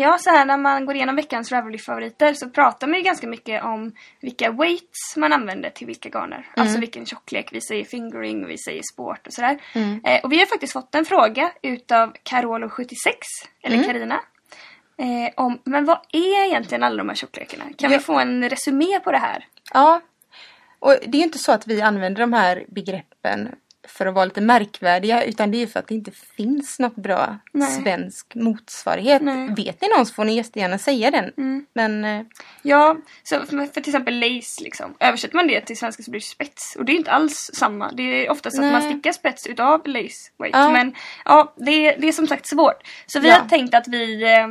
Ja, så här när man går igenom veckans Ravelry-favoriter så pratar man ju ganska mycket om vilka weights man använder till vilka garner. Alltså vilken tjocklek. Vi säger fingering, vi säger sport och sådär. Mm. Eh, och vi har faktiskt fått en fråga utav Carolo76, eller Mm. Karina. Eh, om, men vad är egentligen alla de här tjocklekarna? Kan vi få en resumé på det här? Ja. Och det är ju inte så att vi använder de här begreppen för att vara lite märkvärdiga utan det är för att det inte finns något bra Nej. svensk motsvarighet. Nej. Vet ni någon så får ni jättegärna säga den. Mm. Men eh, Ja, så för, för till exempel lace liksom. Översätter man det till svenska så blir det spets. Och det är inte alls samma. Det är oftast att Nej. man stickar spets utav lace weight. Ja. Men ja, det, är- det är som sagt svårt. Så vi Ja. har tänkt att vi eh,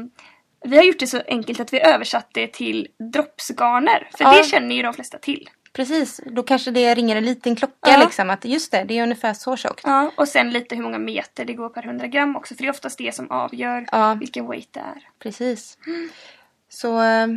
vi har gjort det så enkelt att vi översatt det till droppsgarner. För Ja. det känner ju de flesta till. Precis, då kanske det ringer en liten klocka Ja. liksom att just det, det är ungefär så tjockt. Ja, och sen lite hur många meter det går per 100 gram också. För det är oftast det som avgör Ja. vilken weight det är. Precis. Så eh,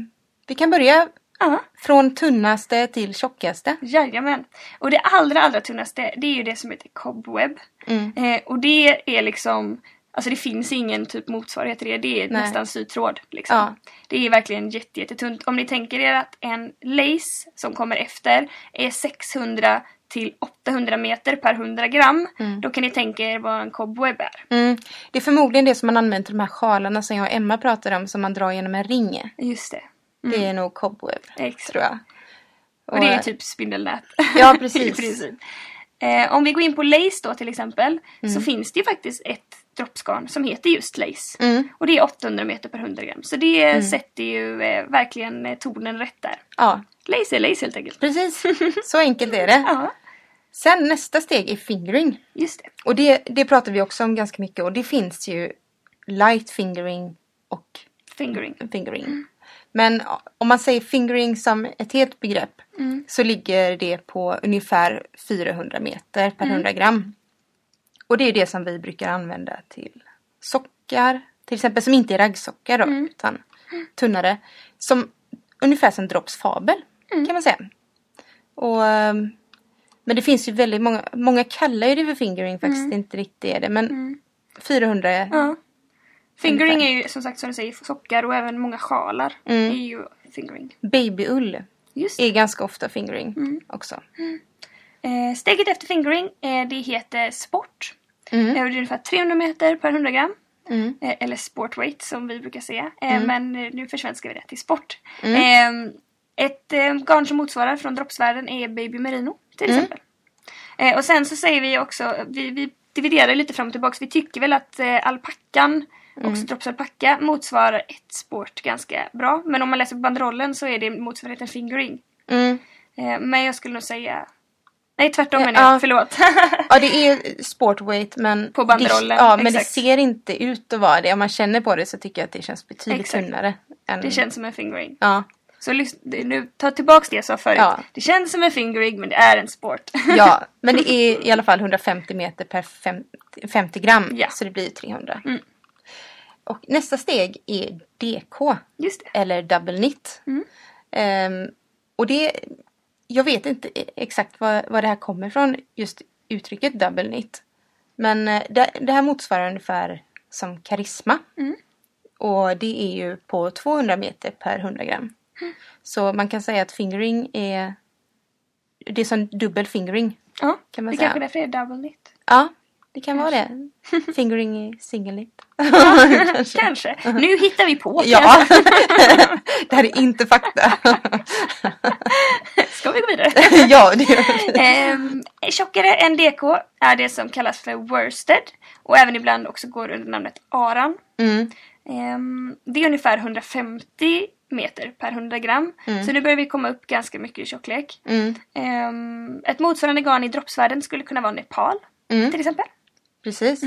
vi kan börja Ja, från tunnaste till tjockaste. jajamän. Och det allra, allra tunnaste det är ju det som heter cobweb. Mm. Eh, och det är liksom Alltså det finns ingen typ motsvarighet till det. Det är Nej. nästan sytråd. Liksom. Ja. Det är verkligen jätte, jättetunt. Om ni tänker er att en lace som kommer efter är 600 till 800 meter per 100 gram. Mm. Då kan ni tänka er vad en cobweb är. Mm. Det är förmodligen det som man använder till de här sjalarna som jag och Emma pratade om som man drar genom en ring. Just det. Det är nog cobweb, Exakt. tror jag. Och det är typ spindelnät. Ja, precis. Eh, om vi går in på lace då till exempel Mm. så finns det ju faktiskt ett droppsgarn som heter just lace. Mm. Och det är 800 meter per 100 gram. Så det sätter ju eh, verkligen eh, tonen rätt där. Ja, Lace är lace helt enkelt. precis. Så enkelt är det. Ja, Sen nästa steg är fingering. just det. Och det, det pratar vi också om ganska mycket och det finns ju light fingering och Fingering. fingering. Men om man säger fingering som ett helt begrepp Mm. så ligger det på ungefär 400 meter per Mm. 100 gram. Och det är det som vi brukar använda till sockar, till exempel som inte är raggsockar då, Mm. utan tunnare. Som, ungefär som Drops fabel Mm. kan man säga. Och, ehm, men det finns ju väldigt många, många kallar ju det för fingering faktiskt, inte riktigt är det. Men 400 Mm. Ja. Fingering Ungefär. är ju som sagt som du säger sockar och även många sjalar Mm. är ju fingering. babyull är ganska ofta fingering Mm. också. Eh, steget efter fingering, eh, det heter sport. Mm. Det är ungefär 300 meter per 100 gram. Mm. Eh, eller sport weight som vi brukar säga. Eh, Men eh, nu försvenskar vi det till sport. Mm. Eh, ett garn som motsvarar från droppsvärlden är Baby Merino till Mm. exempel. Och sen så säger vi också, vi, vi dividerar lite fram och tillbaka. Vi tycker väl att alpackan, Mm. också droppsalpacka, motsvarar ett sport ganska bra. Men om man läser på banderollen så är det motsvarigheten fingering. Mm. Men jag skulle nog säga Nej tvärtom menar jag, ja. förlåt. Ja det är sportweight men På banderollen, det, ja, men det ser inte ut att vara det. Om man känner på det så tycker jag att det känns betydligt Exakt. tunnare. Än, det känns som en fingering. ja, Så nu, ta tillbaks det jag sa förut. Ja. Det känns som en fingering men det är en sport. ja, men det är i alla fall 150 meter per fem, 50 gram. Ja. Så det blir 300. Mm. Och nästa steg är DK. Eller double knit. Mm. Ehm, och det, jag vet inte exakt vad, vad det här kommer ifrån, just uttrycket double knit. Men eh, det, det här motsvarar ungefär som karisma. Mm. Och det är ju på 200 meter per 100 gram. Så man kan säga att fingering är det är som dubbel fingering. Ja, Kan man det säga. kanske därför är double knit. Ja, det kan vara det. Fingering är single knit. Kanske. Kanske. Nu hittar vi på. Ja, kanske. det här är inte fakta. Ska vi gå vidare? ja, det gör vi. Ehm, tjockare än DK är det som kallas för worsted och även ibland också går under namnet aran. Mm. Ehm, det är ungefär 150 meter per 100 gram. Så nu börjar vi komma upp ganska mycket i tjocklek. Mm. Ehm, ett motsvarande garn i droppsvärlden skulle kunna vara Nepal Mm. till exempel. Precis.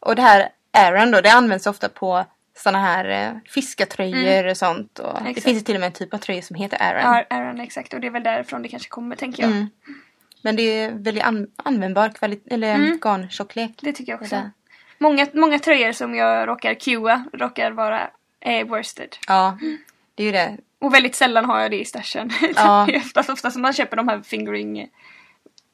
Och det här Aran då, det används ofta på såna här eh, fiskartröjor och sånt. Och det Mm. Finns ju till och med en typ av tröja som heter Aran. Ja, Aran exakt och det är väl därifrån det kanske kommer tänker jag. Mm. Men det är väldigt an- användbar kvalitet, eller Mm. garntjocklek. Det tycker jag också. Många, många tröjor som jag råkar cuea råkar vara eh, worsted. Ja, det är ju det. Och väldigt sällan har jag det i stashen. Ja. oftast, oftast man köper de här fingering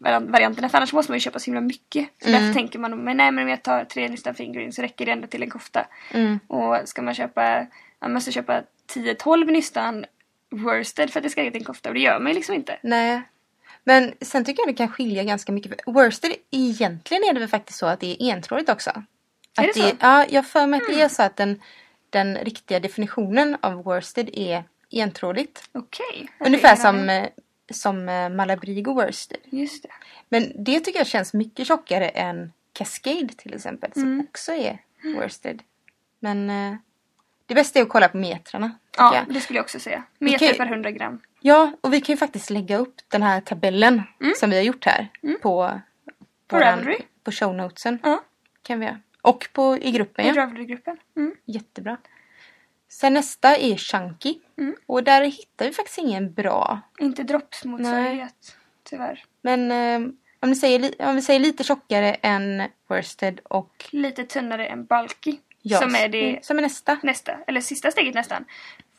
varianterna för annars måste man ju köpa så himla mycket. Så Mm. därför tänker man men nej men om jag tar tre nystan fingering så räcker det ändå till en kofta. Mm. Och ska man köpa, man måste köpa 10-12 nystan worsted för att det ska räcka till en kofta och det gör man ju liksom inte. Nej. Men sen tycker jag det kan skilja ganska mycket. Worsted, egentligen är det väl faktiskt så att det är entrådigt också. Är Att det så? Mm. ja, jag för mig att det är så att den, den riktiga definitionen av worsted är entrådigt. Okej. Ungefär Okej, som, eh, som eh, Malabrigo worsted. Just det. Men det tycker jag känns mycket tjockare än Cascade till exempel som Mm. också är worsted. Men eh, det bästa är att kolla på metrarna. Ja, jag. det skulle jag också säga. Meter ju- per 100 gram. Ja, och vi kan ju faktiskt lägga upp den här tabellen som vi har gjort här på, Mm. På våran- Ravelry. på shownotesen. Ja, Kan vi göra. Och på, i gruppen i ja. Ravelry-gruppen. Mm. Jättebra. Sen nästa är Chunky. Mm. Och där hittar vi faktiskt ingen bra. Inte droppsmotsvarighet. Tyvärr. Men eh, om, vi säger, om vi säger lite tjockare än worsted och Lite tunnare än bulky. ja, Som är det som är nästa. nästa, eller sista steget nästan.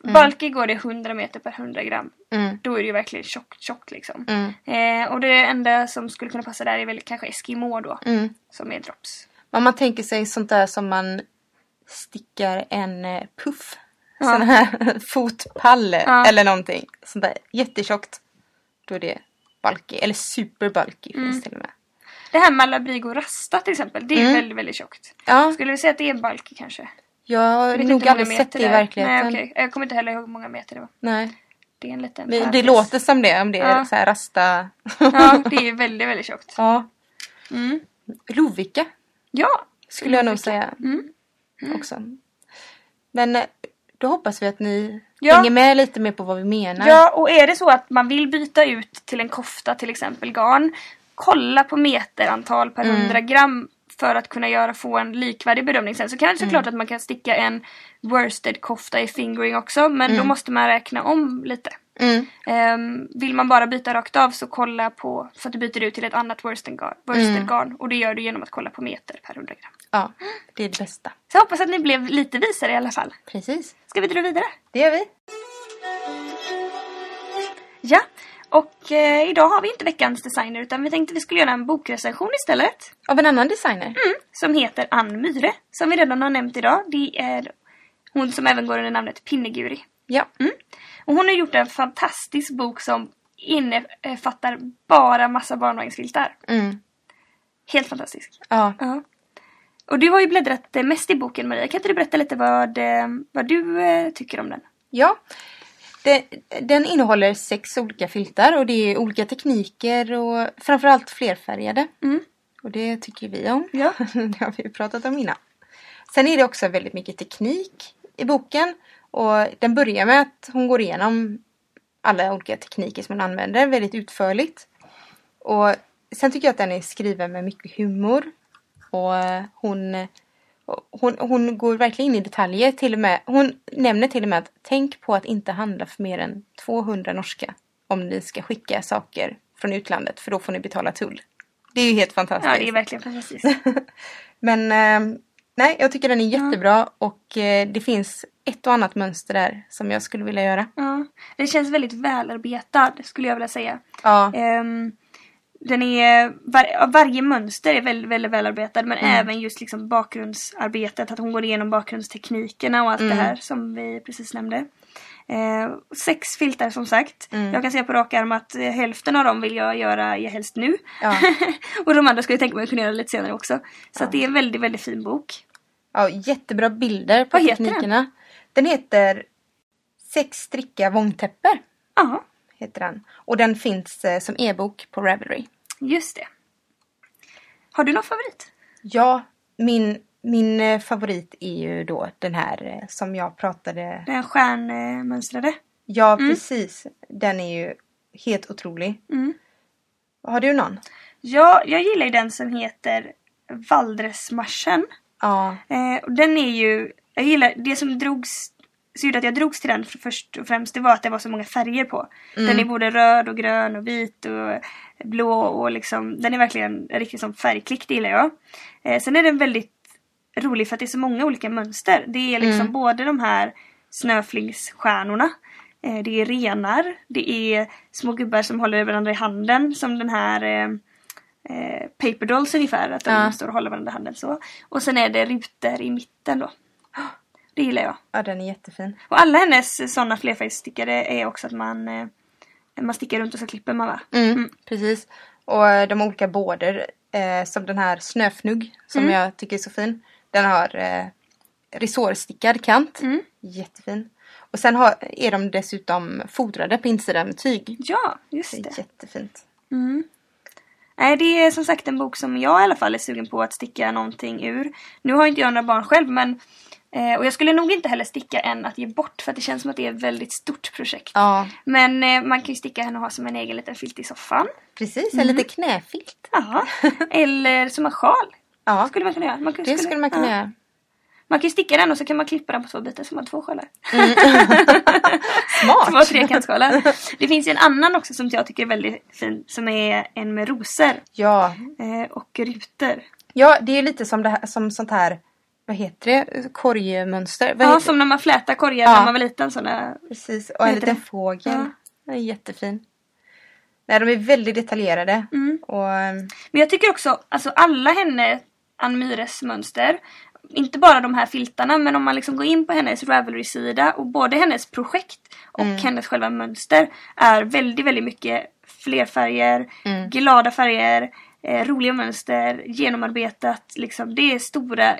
Bulky går det 100 meter per 100 gram. Mm. Då är det ju verkligen tjockt, tjockt liksom. Mm. Eh, och det enda som skulle kunna passa där är väl kanske Eskimo då. Mm. Som är drops. Om man tänker sig sånt där som man stickar en eh, puff. Ja. Sån här fotpall Ja. eller någonting. Sånt där jättetjockt. Då är det bulky. Eller super bulky Mm. finns till och med. Det här Malabrigo Rasta till exempel. Det är Mm. väldigt, väldigt tjockt. Ja, Skulle vi säga att det är bulky kanske? jag har nog aldrig sett det i verkligheten. Nej, okej. Jag kommer inte heller ihåg hur många meter det var. Nej. Det är en liten Men det låter som det om det är Ja. så här rasta. Ja, det är väldigt, väldigt tjockt. ja. Mm. Lovikka. Ja, skulle jag nog säga Mm. Också. Men eh, då hoppas vi att ni Ja. hänger med lite mer på vad vi menar. Ja, och är det så att man vill byta ut till en kofta till exempel garn, kolla på meterantal per Mm. 100 gram för att kunna göra, få en likvärdig bedömning sen. Så kan det Mm. såklart att man kan sticka en worsted kofta i fingering också men då måste man räkna om lite. Mm. Ehm, vill man bara byta rakt av så kolla på så att du byter ut till ett annat worsted garn, worsted Mm. garn och det gör du genom att kolla på meter per 100 gram. Ja, det är det bästa. Så jag hoppas att ni blev lite visare i alla fall. Precis, Ska vi dra vidare? det gör vi. Ja, och eh, idag har vi inte veckans designer utan vi tänkte vi skulle göra en bokrecension istället. Av en annan designer. Mm, som heter Ann Myhre, som vi redan har nämnt idag. Det är hon som även går under namnet Pinneguri. Ja. Mm. Och hon har gjort en fantastisk bok som innefattar bara massa barnvagnsfiltar. Mm. Helt fantastisk. Ja. Ja. Och du har ju bläddrat eh, mest i boken Maria. Kan inte du berätta lite vad, eh, vad du eh, tycker om den? Ja. Den, den innehåller sex olika filtar och det är olika tekniker och framförallt flerfärgade. Mm. Och det tycker vi om. Ja. det har vi ju pratat om innan. Sen är det också väldigt mycket teknik i boken. Och den börjar med att hon går igenom alla olika tekniker som hon använder väldigt utförligt. Och sen tycker jag att den är skriven med mycket humor. Och eh, hon, hon, hon går verkligen in i detaljer till och med. Hon nämner till och med att tänk på att inte handla för mer än 200 norska om ni ska skicka saker från utlandet för då får ni betala tull. Det är ju helt fantastiskt. Ja, det är verkligen fantastiskt. Men eh, nej, jag tycker den är jättebra och eh, det finns ett och annat mönster där som jag skulle vilja göra. Ja, den känns väldigt välarbetad skulle jag vilja säga. Ja, Ehm, den är, var, ja, varje mönster är väldigt, väldigt välarbetad men Mm. även just liksom bakgrundsarbetet, att hon går igenom bakgrundsteknikerna och allt Mm. det här som vi precis nämnde. Eh, sex filtar som sagt. Mm. Jag kan säga på rak arm att hälften av dem vill jag göra ja, helst nu. Ja. och de andra skulle jag tänka mig att kunna göra lite senare också. Så att det är en väldigt, väldigt fin bok. ja, jättebra bilder på Vad heter teknikerna. Den? heter Sex stricka vångtäpper. Ja, Heter den. Och den finns eh, som e-bok på Ravelry. just det. Har du någon favorit? Ja, min, min eh, favorit är ju då den här eh, som jag pratade... Den stjärnmönstrade? Ja, precis. Den är ju helt otrolig. Mm. Har du någon? Ja, jag gillar ju den som heter Valdresmarschen. Ja. Eh, och den är ju, jag gillar, det som drogs, så gjorde att jag drogs till den för först och främst det var att det var så många färger på. Den är både röd och grön och vit och blå och liksom, den är verkligen riktigt som färgklick, det gillar jag. Eh, sen är den väldigt rolig för att det är så många olika mönster. Det är liksom både de här snöflingsstjärnorna eh, det är renar, det är små gubbar som håller varandra i handen som den här eh, eh, paper dolls ungefär, att de Ja. står och håller varandra i handen så. Och sen är det rutor i mitten då. Det gillar jag. ja, den är jättefin. Och alla hennes sådana flerfärgsstickare är också att man, eh, man stickar runt och så klipper man va? Mm, Precis. Och eh, de olika border eh, som den här Snöfnugg som Mm. jag tycker är så fin. Den har eh, resårstickad kant. Mm. Jättefin. Och sen har, är de dessutom fodrade på insidan med tyg. Ja, Det just är det. jättefint. Mm. Nej, det är som sagt en bok som jag i alla fall är sugen på att sticka någonting ur. Nu har inte jag några barn själv men eh, och jag skulle nog inte heller sticka en att ge bort för att det känns som att det är ett väldigt stort projekt. Ja, Men eh, man kan ju sticka henne och ha som en egen liten filt i soffan. precis. Mm. En liten knäfilt. Ja. Eller som en sjal. Ja, Skulle man kunna göra. Man kan- det skulle man kunna ja. göra. Man kan ju sticka den och så kan man klippa den på två bitar så man har två sjalar. Smart! Två trekantssjalar. Det finns ju en annan också som jag tycker är väldigt fin som är en med rosor Ja. eh, och rutor. ja, det är lite som, det här, som sånt här, vad heter det, korgmönster? Vad Ja, som när man flätar korgar Ja. när man var liten. Såna. Precis, och en liten det? fågel. Ja. Den är jättefin. Nej, de är väldigt detaljerade. Mm. Och, ehm, Men jag tycker också, alltså alla henne, Ann Myhres mönster, inte bara de här filtarna men om man liksom går in på hennes Ravelry-sida och både hennes projekt och hennes själva mönster är väldigt, väldigt mycket flerfärger, glada färger, eh, roliga mönster, genomarbetat. Liksom. Det är stora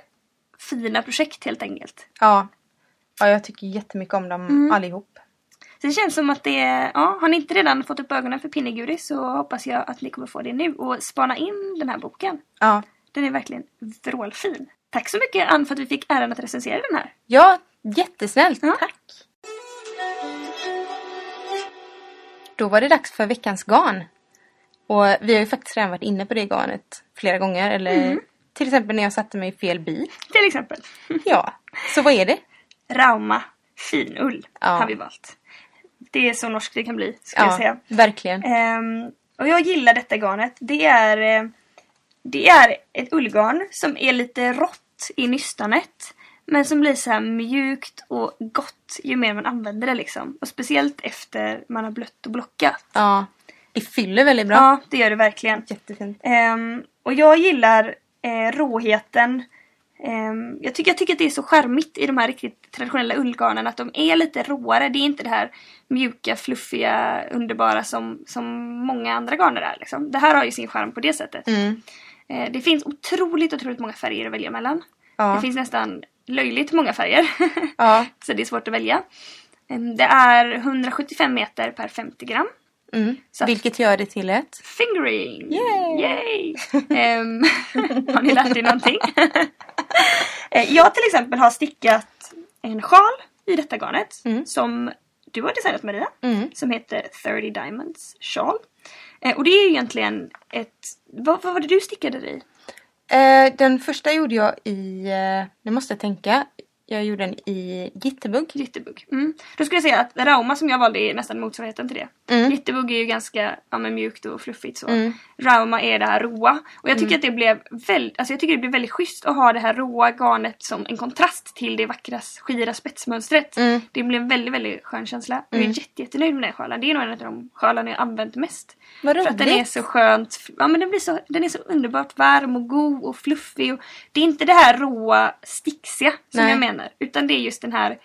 fina projekt helt enkelt. ja. ja, jag tycker jättemycket om dem Mm. allihop. Så det känns som att det är, ja, har ni inte redan fått upp ögonen för Pinneguri så hoppas jag att ni kommer få det nu och spana in den här boken. Ja, Den är verkligen vrålfin. tack så mycket Ann för att vi fick äran att recensera den här. Ja, jättesnällt. Ja. Tack. Då var det dags för veckans garn. Och vi har ju faktiskt redan varit inne på det garnet flera gånger. Eller Mm. Till exempel när jag satte mig i fel bil. Till exempel. Ja, så vad är det? Rauma finull Ja. har vi valt. Det är så norskt det kan bli, skulle jag Ja, säga. verkligen. Ehm, och jag gillar detta garnet. Det är, eh, det är ett ullgarn som är lite rått i nystanet. Men som blir så här mjukt och gott ju mer man använder det liksom. Och speciellt efter man har blött och blockat. Ja, det fyller väldigt bra. Ja, det gör det verkligen. Jättefint. Ehm, och jag gillar eh, råheten. Ehm, jag, tycker, jag tycker att det är så charmigt i de här riktigt traditionella ullgarnen att de är lite råare. Det är inte det här mjuka, fluffiga, underbara som, som många andra garner är. Liksom. Det här har ju sin charm på det sättet. Mm. Eh, det finns otroligt, otroligt många färger att välja mellan. Ja. Det finns nästan löjligt många färger. Ja. så det är svårt att välja. Ehm, det är 175 meter per 50 gram. Mm. Vilket gör det till ett... Fingering! Yay! Yay! Ehm, har ni lärt er någonting? Eh, jag till exempel har stickat en sjal i detta garnet Mm. som du har designat Maria. Mm. Som heter 30 Diamonds sjal. Eh, och det är egentligen ett... Vad, vad var det du stickade i? Eh, den första gjorde jag i... Eh, nu måste jag tänka. Jag gjorde den i Jitterbug. Jitterbug. Mm. Då skulle jag säga att Rauma som jag valde är nästan motsvarigheten till det. Mm. Jitterbug är ju ganska ja, men mjukt och fluffigt så. Mm. Rauma är det här råa. Och jag tycker att det blev väldigt, alltså jag tycker det blev väldigt schysst att ha det här råa garnet som en kontrast till det vackra skira spetsmönstret. Mm. Det blev en väldigt, väldigt skön känsla. Jag är jätte, jättenöjd med den sjalen. Det är nog en av de sjalarna jag använt mest. Vad För att den är roligt. så skönt, ja men den blir så, den är så underbart varm och god och fluffig. Och det är inte det här råa, sticksiga som Nej. jag menar. Utan det är just den här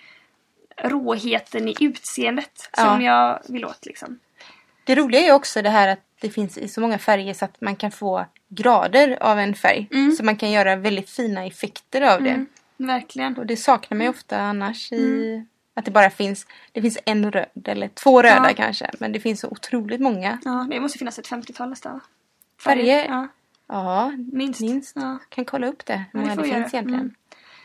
råheten i utseendet Ja. som jag vill åt liksom. Det roliga är också det här att det finns i så många färger så att man kan få grader av en färg. Mm. Så man kan göra väldigt fina effekter av det. Mm, verkligen. Och det saknar man ju ofta annars i att det bara finns, det finns en röd eller två röda Ja. kanske. Men det finns så otroligt många Ja, det måste finnas ett 50-tal nästan. färger. Ja, Ja, minst. minst. Ja. Kan kolla upp det, hur många det finns göra. egentligen. Mm.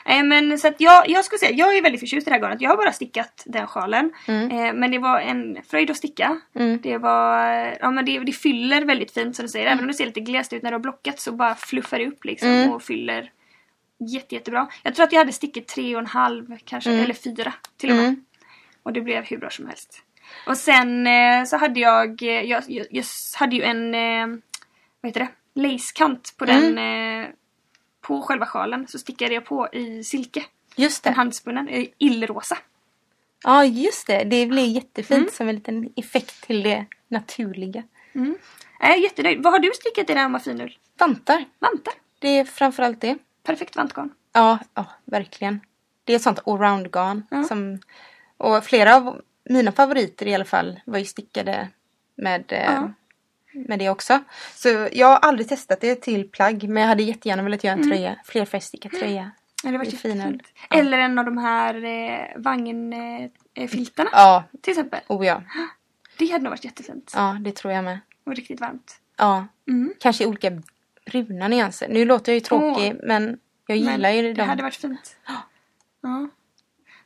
Nej men så att jag, jag skulle säga, jag är väldigt förtjust i det här garnet. Jag har bara stickat den sjalen. Mm. Eh, men det var en fröjd att sticka. Mm. Det var, ja men det, det fyller väldigt fint som du säger. Även om det ser lite glest ut när du har blockat så bara fluffar det upp liksom Mm. och fyller jätte, jättebra. Jag tror att jag hade stickit tre och en halv kanske, Mm. eller fyra till och med. Mm. Och det blev hur bra som helst. Och sen eh, så hade jag, eh, jag, jag, jag hade ju en, eh, vad heter det, lacekant på den, Mm. eh, på själva sjalen så stickade jag på i silke. Just det. handspunnen, eh, illrosa. Ja, just det. Det blir jättefint Mm. som en liten effekt till det naturliga. Mm. Jag är jättenöjd. Vad har du stickat i den här Mafinull? Vantar. Vantar. Det är framförallt det. Perfekt vantgarn. Ja, ja verkligen. Det är ett sånt allround-garn. Som, och flera av mina favoriter i alla fall var ju stickade med, eh, Ja. Med det också. Så jag har aldrig testat det till plagg men jag hade jättegärna velat göra en Mm. tröja. Flerfärgstickad tröja. Ja, det var Det jättefint. Ja. Eller en av de här eh, vagnfiltarna Ja, till exempel. oh ja. Det hade nog varit jättefint. Ja, det tror jag med. Och riktigt varmt. Ja, Mm. kanske olika bruna nyanser. Nu låter jag ju tråkig men jag gillar Men ju det dem. hade varit fint. Ja.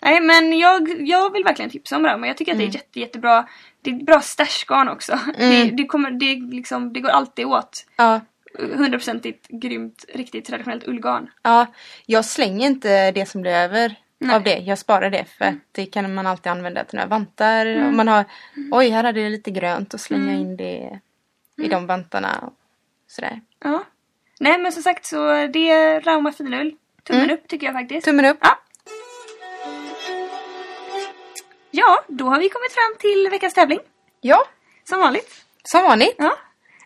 Nej men jag, jag vill verkligen tipsa om det här. Men jag tycker att det är jätte, jättebra. Det är bra stashgarn också. Det, det, kommer, det, liksom, det går alltid åt. Ja, 100% grymt, riktigt traditionellt ullgarn. Ja, jag slänger inte det som blir över Nej. av det. Jag sparar det för att det kan man alltid använda till några vantar. Om man har, oj här hade jag lite grönt och slänga in det i de vantarna. Sådär. Ja. Nej men som sagt så det är Rauma finull. Tummen upp tycker jag faktiskt. Tummen upp. Ja. Ja, då har vi kommit fram till veckans tävling. Ja, Som vanligt. som vanligt. Ja.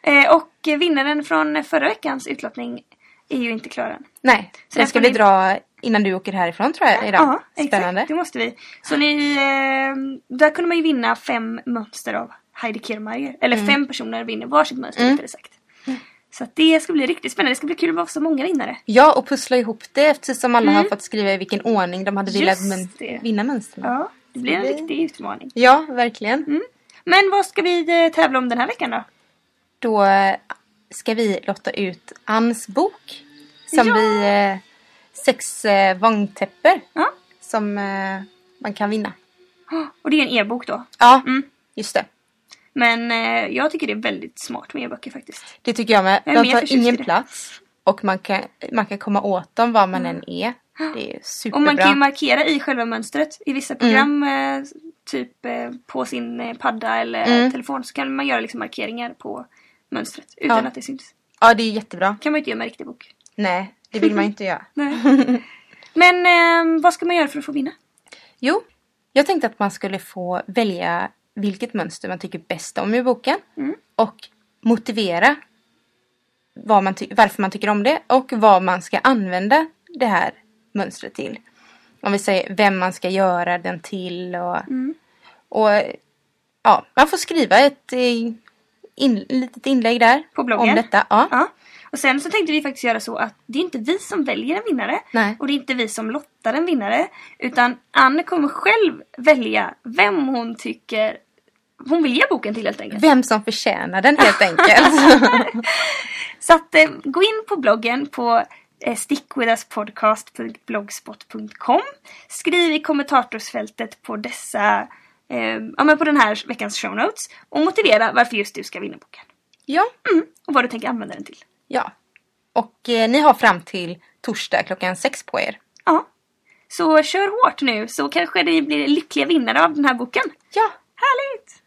Eh, och vinnaren från förra veckans utlottning är ju inte klar än. Nej, Så den ska vi dra innan du åker härifrån tror jag idag. Ja, exakt. Spännande. Det måste vi. Så ni, eh, där kunde man ju vinna fem mönster av Heidi Kirmaier. Eller Mm. fem personer vinner varsitt mönster rättare sagt. Så det ska bli riktigt spännande. Det ska bli kul att vara så många vinnare. Ja, och pussla ihop det eftersom alla har fått skriva i vilken ordning de hade velat Mm. Just mön- det. vinna mönstren. Ja. Ja, det blir en riktig utmaning. verkligen. Men vad ska vi eh, tävla om den här veckan då? Då eh, ska vi lotta ut Anns bok. Som Ja. vi eh, sex eh, vångtäpper Ja. som eh, man kan vinna. Och det är en e-bok då. Ja, Mm. just det. Men eh, jag tycker det är väldigt smart med e-böcker faktiskt. Det tycker jag med. Jag De tar ingen plats. Och man kan, man kan komma åt dem var man än är. Det är superbra. Och man kan ju markera i själva mönstret. I vissa program, eh, typ eh, på sin eh, padda eller Mm. telefon, så kan man göra liksom markeringar på mönstret utan Ja. att det syns. Ja, det är jättebra. kan man ju inte göra med riktig bok. Nej, det vill man inte göra. Men eh, vad ska man göra för att få vinna? Jo, jag tänkte att man skulle få välja vilket mönster man tycker bäst om i boken. Mm. Och motivera man varför man tycker om det och vad man ska använda det här mönstret till. Om vi säger vem man ska göra den till och, Mm. och ja, man får skriva ett eh, in, litet inlägg där På bloggen? om detta. Ja. Ja. Och sen så tänkte vi faktiskt göra så att det är inte vi som väljer en vinnare. Nej. Och det är inte vi som lottar en vinnare. Utan Anne kommer själv välja vem hon tycker hon vill ge boken till helt enkelt. Vem som förtjänar den helt enkelt. Så att eh, gå in på bloggen på stickwithuspodcast.blogspot.com Skriv i kommentatorsfältet på dessa eh, ja, men på den här veckans show notes och motivera varför just du ska vinna boken. ja. Mm, och vad du tänker använda den till. ja. Och eh, ni har fram till torsdag klockan sex på er. Ja. Så kör hårt nu så kanske ni blir lyckliga vinnare av den här boken. Ja, Härligt!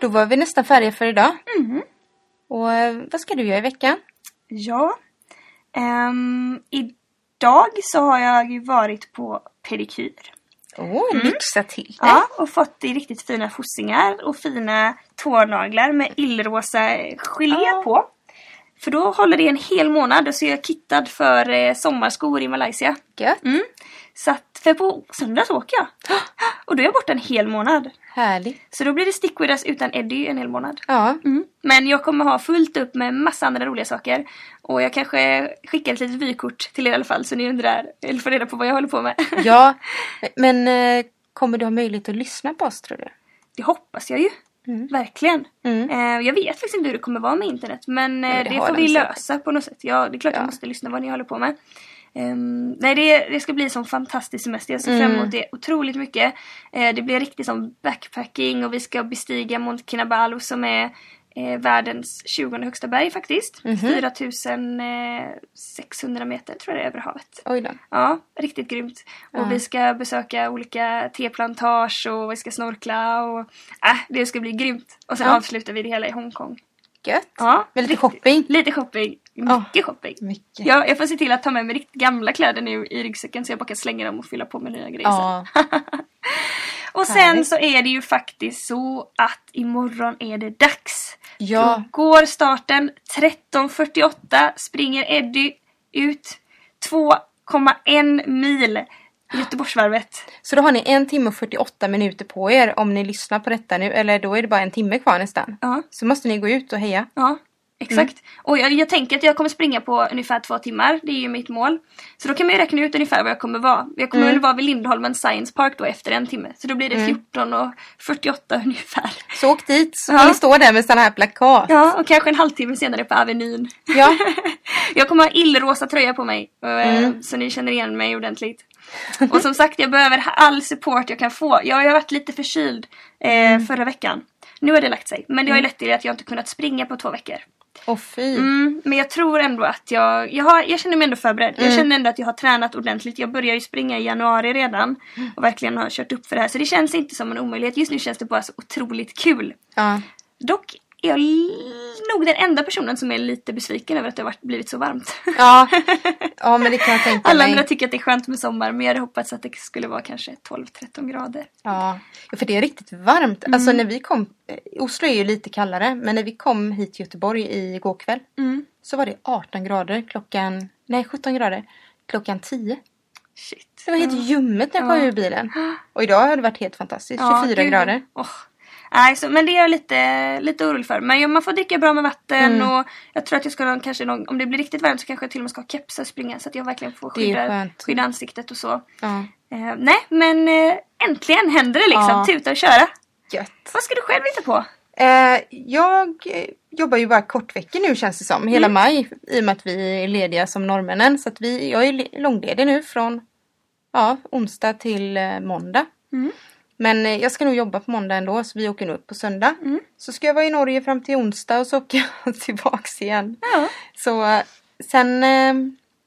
då var vi nästan färdiga för idag. Mhm. Och eh, vad ska du göra i veckan? Ja. Ehm, idag så har jag varit på pedikyr. Åh, oh, lyxa till det. Ja, och fått riktigt fina fossingar och fina tånaglar med illrosa gelé Ja. på. För då håller det en hel månad och så är jag kittad för eh, sommarskor i Malaysia. Gött. Mm. Så att, för på söndag så åker jag. Och då är jag borta en hel månad. Härligt. Så då blir det Stick With Us utan Eddie en hel månad. Ja, Mm. Men jag kommer ha fullt upp med massa andra roliga saker. Och jag kanske skickar ett litet vykort till er i alla fall så ni undrar, eller får reda på vad jag håller på med. ja. Men eh, kommer du ha möjlighet att lyssna på oss tror du? Det hoppas jag ju. Mm. Verkligen. Mm. Eh, jag vet faktiskt inte hur det kommer vara med internet men, eh, men det det, har får vi säkert. lösa på något sätt. Ja, det är klart Ja. jag måste lyssna vad ni håller på med. Ehm, nej, det, det ska bli sån fantastisk semester. Jag ser fram Mm. emot det otroligt mycket. Eh, det blir riktigt som backpacking och vi ska bestiga Monte Kinabalu som är eh, världens 20 högsta berg faktiskt. Mhm. 4600 meter tror jag det är över havet. Oj då. Ja, riktigt grymt. Och Ja. vi ska besöka olika teplantage och vi ska snorkla och äh, det ska bli grymt. Och sen avslutar vi det hela i Hongkong. Gött. Ja, Med lite riktigt- shopping. Lite shopping. Mycket shopping. Mycket. Ja, jag får se till att ta med mig riktigt gamla kläder nu i ryggsäcken så jag bara kan slänga dem och fylla på med nya grejer sen. Ja. Och sen Härligt. så är det ju faktiskt så att imorgon är det dags. Ja. Då går starten 13.48 springer Eddie ut 2,1 mil Göteborgsvarvet. Så då har ni en timme och 48 minuter på er om ni lyssnar på detta nu. Eller då är det bara en timme kvar nästan. Ja, Så måste ni gå ut och heja. ja. Exakt. Och jag, jag tänker att jag kommer springa på ungefär två timmar. Det är ju mitt mål. Så då kan man ju räkna ut ungefär vad jag kommer vara. Jag kommer Mm. väl vara vid Lindholmen Science Park då efter en timme. Så då blir det Mm. 14 och 48 ungefär. Så åk dit så Ja. ni stå där med sådana här plakat. Ja, och kanske en halvtimme senare på Avenyn. Ja. Jag kommer ha illrosa tröja på mig. eh, Mm. Så ni känner igen mig ordentligt. Och som sagt, jag behöver all support jag kan få. Jag har ju varit lite förkyld eh, Mm. förra veckan. Nu har det lagt sig. Men det har ju lett till att jag inte kunnat springa på två veckor. Fy. Mm, men jag tror ändå att jag, jag, har, jag känner mig ändå förberedd. Jag Mm. känner ändå att jag har tränat ordentligt. Jag börjar ju springa i januari redan. Och verkligen har kört upp för det här. Så det känns inte som en omöjlighet. Just nu känns det bara så otroligt kul. Ja. Dock är jag nog den enda personen som är lite besviken över att det har blivit så varmt. Ja. ja, men det kan jag tänka Alla mig. andra tycker att det är skönt med sommar men jag hade hoppats att det skulle vara kanske 12-13 grader. Ja, för det är riktigt varmt. Alltså Mm. när vi kom, eh, Oslo är ju lite kallare, men när vi kom hit till Göteborg igår kväll så var det 18 grader klockan, nej 17 grader klockan 10. Shit. Det var helt ljummet när jag kom Ja. ur bilen. Och idag har det varit helt fantastiskt, 24 gud. grader. Åh. Nej, så, men det är jag lite, lite orolig för. Men ja, man får dricka bra med vatten Mm. och jag tror att jag ska kanske någon, om det blir riktigt varmt så kanske jag till och med ska ha keps och springa så att jag verkligen får skydda, skydda ansiktet och så. Ja, Eh, nej, men eh, äntligen händer det liksom. Ja. Tuta och köra. gött. Vad ska du själv hitta på? Eh, jag eh, jobbar ju bara kortveckor nu känns det som. Hela Mm. maj i och med att vi är lediga som norrmännen. Så att vi, jag är le- långledig nu från ja, onsdag till eh, måndag. Mm. Men eh, jag ska nog jobba på måndag ändå så vi åker nog upp på söndag. Mm. Så ska jag vara i Norge fram till onsdag och så åker jag tillbaks igen. Ja. Så eh, sen eh,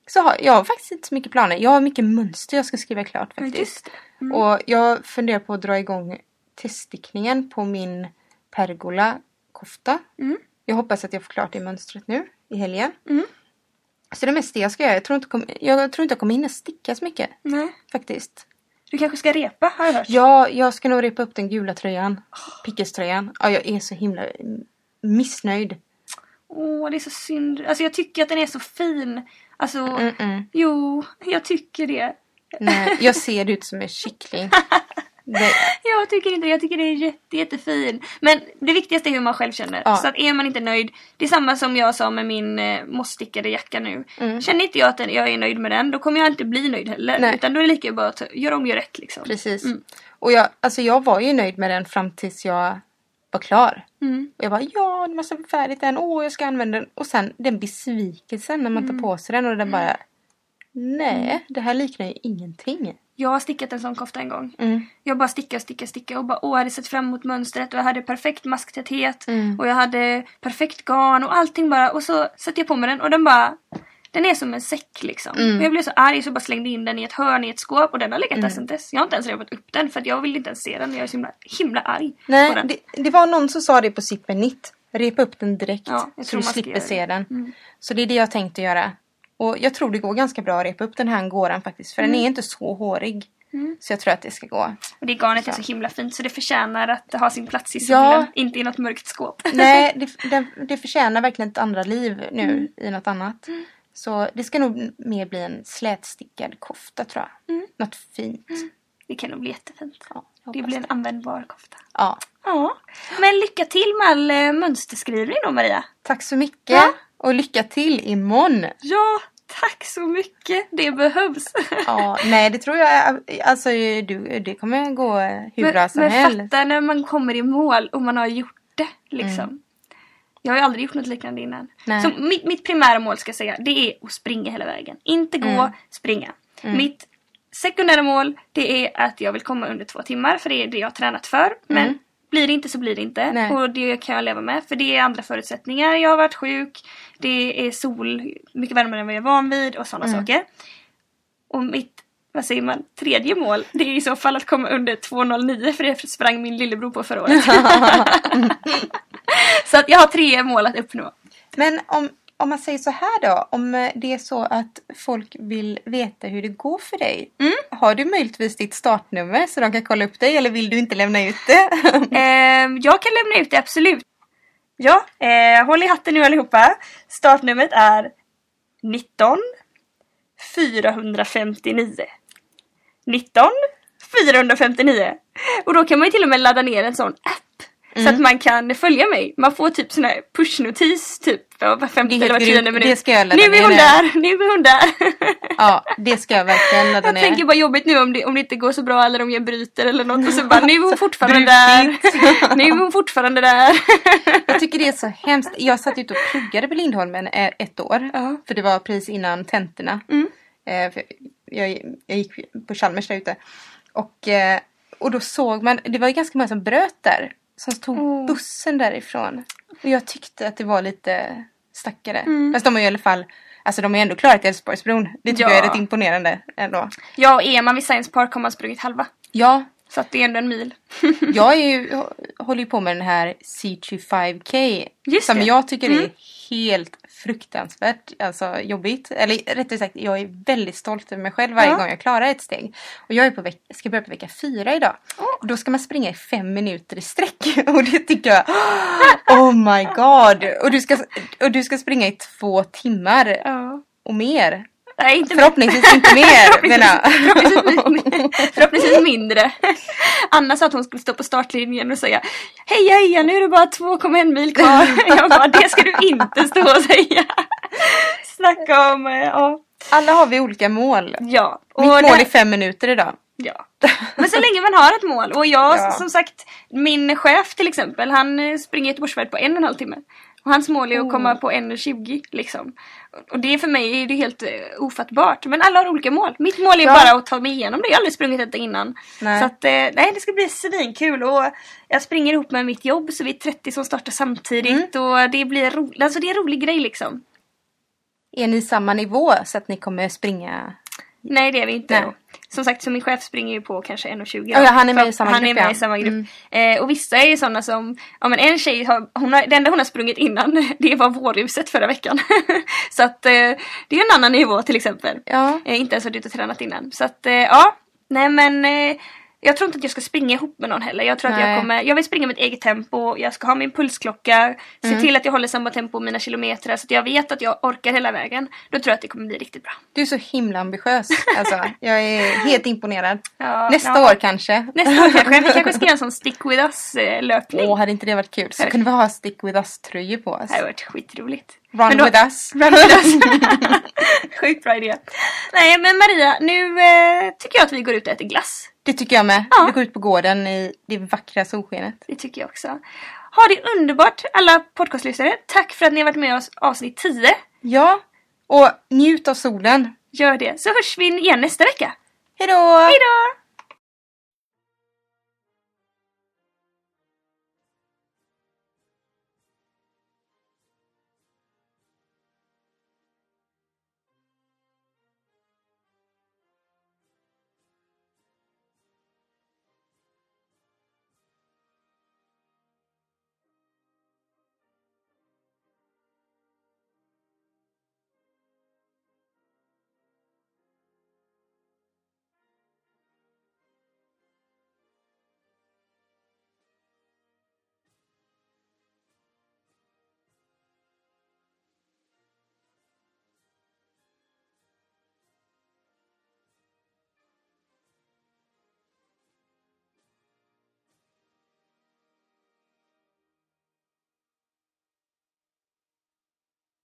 så har jag har faktiskt inte så mycket planer. Jag har mycket mönster jag ska skriva klart faktiskt. Mm. Och jag funderar på att dra igång teststickningen på min pergola-kofta. Mm. Jag hoppas att jag får klart det mönstret nu i helgen. Mm. Så det är mest det jag ska göra. Jag tror inte, kom, jag, tror inte jag kommer hinna sticka så mycket Nej. faktiskt. Du kanske ska repa har jag hört. Ja, jag ska nog repa upp den gula tröjan. Pickeströjan. Ja, jag är så himla missnöjd. Åh, det är så synd. Alltså jag tycker att den är så fin. Alltså, Mm-mm. jo, jag tycker det. Nej, jag ser ut som en kyckling. Det, Jag tycker inte det. Jag tycker det är jätte, jättefin. Men det viktigaste är hur man själv känner. Ja. Så att är man inte nöjd. Det är samma som jag sa med min eh, mossstickade jacka nu. Mm. Känner inte jag att jag är nöjd med den, då kommer jag inte bli nöjd heller. Nej. Utan då är det lika bra att göra om, göra rätt liksom. precis. Mm. Och jag, alltså jag var ju nöjd med den fram tills jag var klar. Mm. Och jag bara ja, det måste bli färdigt den. Åh, jag ska använda den. Och sen den besvikelsen när man Mm. tar på sig den och den bara Nej, det här liknar ju ingenting. Jag har stickat en sån kofta en gång. Mm. Jag bara sticka, sticka, sticka och bara åh, jag hade sett fram emot mönstret och jag hade perfekt masktäthet Mm. och jag hade perfekt garn och allting bara och så satte jag på mig den och den bara den är som en säck liksom. Mm. Och jag blev så arg så jag bara slängde in den i ett hörn i ett skåp och den har legat där sedan dess. Jag har inte ens revat upp den för att jag vill inte ens se den. Jag är så himla, himla arg på Nej, den. det, det var någon som sa det på Sippenitt. Repa upp den direkt Ja, så du slipper se den. Mm. Så det är det jag tänkte göra. Och jag tror det går ganska bra att repa upp den här angoran faktiskt. För den är inte så hårig. Mm. Så jag tror att det ska gå. Och det garnet är Så. så himla fint så det förtjänar att ha sin plats i Ja. solen. Inte i något mörkt skåp. Nej, det, det, det förtjänar verkligen ett andra liv nu Mm. i något annat. Så det ska nog mer bli en slätstickad kofta tror jag. Mm. Något fint. Det kan nog bli jättefint. Ja, Det blir en användbar kofta. Ja. Ja. Men lycka till med all eh, mönsterskrivning då Maria. Tack så mycket. Ja. Och lycka till imorgon. Ja, tack så mycket. Det behövs. Ja, nej det tror jag, alltså du, det kommer gå hur men, bra som men helst. fatta när man kommer i mål och man har gjort det liksom. Mm. Jag har ju aldrig gjort något liknande innan. Nej. Så mitt, mitt primära mål ska jag säga, det är att springa hela vägen. Inte gå, Mm. springa. Mitt sekundära mål, det är att jag vill komma under två timmar för det är det jag har tränat för. Men Mm. Blir det inte så blir det inte. Nej. Och det kan jag leva med för det är andra förutsättningar. Jag har varit sjuk, det är sol, mycket varmare än vad jag är van vid och sådana Mm. saker. Och mitt, vad säger man, tredje mål det är i så fall att komma under 2.09 för det sprang min lillebror på förra året. så att jag har tre mål att uppnå. Men om, om man säger så här då, om eh, det är så att folk vill veta hur det går för dig. Mm. Har du möjligtvis ditt startnummer så de kan kolla upp dig eller vill du inte lämna ut det? Ehm, jag kan lämna ut det absolut. Ja, eh, håll i hatten nu allihopa. Startnumret är 19 459. 19 459. Och då kan man ju till och med ladda ner en sån app. Så att man kan följa mig. Man får typ sån här pushnotis typ var femte eller var tionde minut. Det ska jag ladda nu är hon där, nu är hon där. ja, det ska jag verkligen ladda Jag ner. tänker bara jobbigt nu om det, om det inte går så bra eller om jag bryter eller något och så bara nu är hon fortfarande där. Nu är hon fortfarande där. Jag tycker det är så hemskt. Jag satt ute och pluggade på Lindholmen eh, ett år. Ja. För det var precis innan tentorna. Mm. Eh, jag, jag gick på Chalmers där ute. Och, eh, och då såg man, det var ju ganska många som bröt där. Som tog Åh. bussen därifrån. Och jag tyckte att det var lite stackare. Mm. Fast de har ju i alla fall, alltså de har ju ändå klarat Älvsborgsbron. Det tycker Ja. jag är rätt imponerande ändå. Jag och Eman vid Science Park har man sprungit halva. Ja, Så att det är ändå en mil. jag är ju, håller ju på med den här C25K. Just som det. jag tycker Mm. är helt fruktansvärt alltså, jobbigt. Eller rättare sagt, jag är väldigt stolt över mig själv varje Ja. gång jag klarar ett steg. Och jag är på veck- ska börja på vecka fyra idag. Åh. Då ska man springa i fem minuter i sträck. Och det tycker jag, oh my god. Och du ska, och du ska springa i två timmar Ja. och mer. Nej, inte Förhoppningsvis inte mer menar jag. Förhoppningsvis, förhoppningsvis mindre. Anna sa att hon skulle stå på startlinjen och säga Heja heja nu är det bara 2,1 mil kvar. Jag bara det ska du inte stå och säga. Snacka om, eh, ja. Alla har vi olika mål. Ja. Mitt Och mål det, är fem minuter idag. Ja. Men så länge man har ett mål och jag Ja. som sagt min chef till exempel han eh, springer Göteborgsvarvet på en och en halv timme. Och hans mål är att komma på 1.20 liksom. Och det för mig är det helt eh, ofattbart. Men alla har olika mål. Mitt mål är Ja. bara att ta mig igenom det. Jag har aldrig sprungit detta innan. Nej. Så att eh, nej det ska bli svinkul och jag springer ihop med mitt jobb så vi är 30 som startar samtidigt Mm. och det blir roligt. Alltså det är en rolig grej liksom. Är ni samma nivå så att ni kommer springa? Nej det är vi inte. Nej. Som sagt så min chef springer ju på kanske 1.20. Ja, han är med i samma han grupp, är med. Mm. i samma grupp. Eh, och vissa är ju sådana som, ja men en tjej har, hon har, det enda hon har sprungit innan det var vårhuset förra veckan. så att eh, det är en annan nivå till exempel. Ja. Eh, inte ens varit ute och tränat innan. Så att eh, ja, nej men eh, jag tror inte att jag ska springa ihop med någon heller. Jag tror att Nej. jag kommer, jag vill springa med ett eget tempo, jag ska ha min pulsklocka, se Mm. till att jag håller samma tempo mina kilometrar så att jag vet att jag orkar hela vägen. Då tror jag att det kommer bli riktigt bra. Du är så himla ambitiös. Alltså, jag är helt imponerad. Ja, Nästa ja. år kanske. Nästa år kanske. Vi kanske ska göra en sån stick with us eh, löpning. Åh, hade inte det varit kul? Så kunde vi ha Stick With Us-tröjor på oss. Det hade varit skitroligt. Run då- with us. Run with us. Sjukt bra idé. Nej men Maria, nu eh, tycker jag att vi går ut och äter glass. Det tycker jag med. Ja. Vi går ut på gården i det vackra solskenet. Det tycker jag också. Ha det underbart alla podcastlyssnare. Tack för att ni har varit med oss avsnitt 10. Ja, och njut av solen. Gör det. Så hörs vi igen nästa vecka. Hejdå! Hejdå!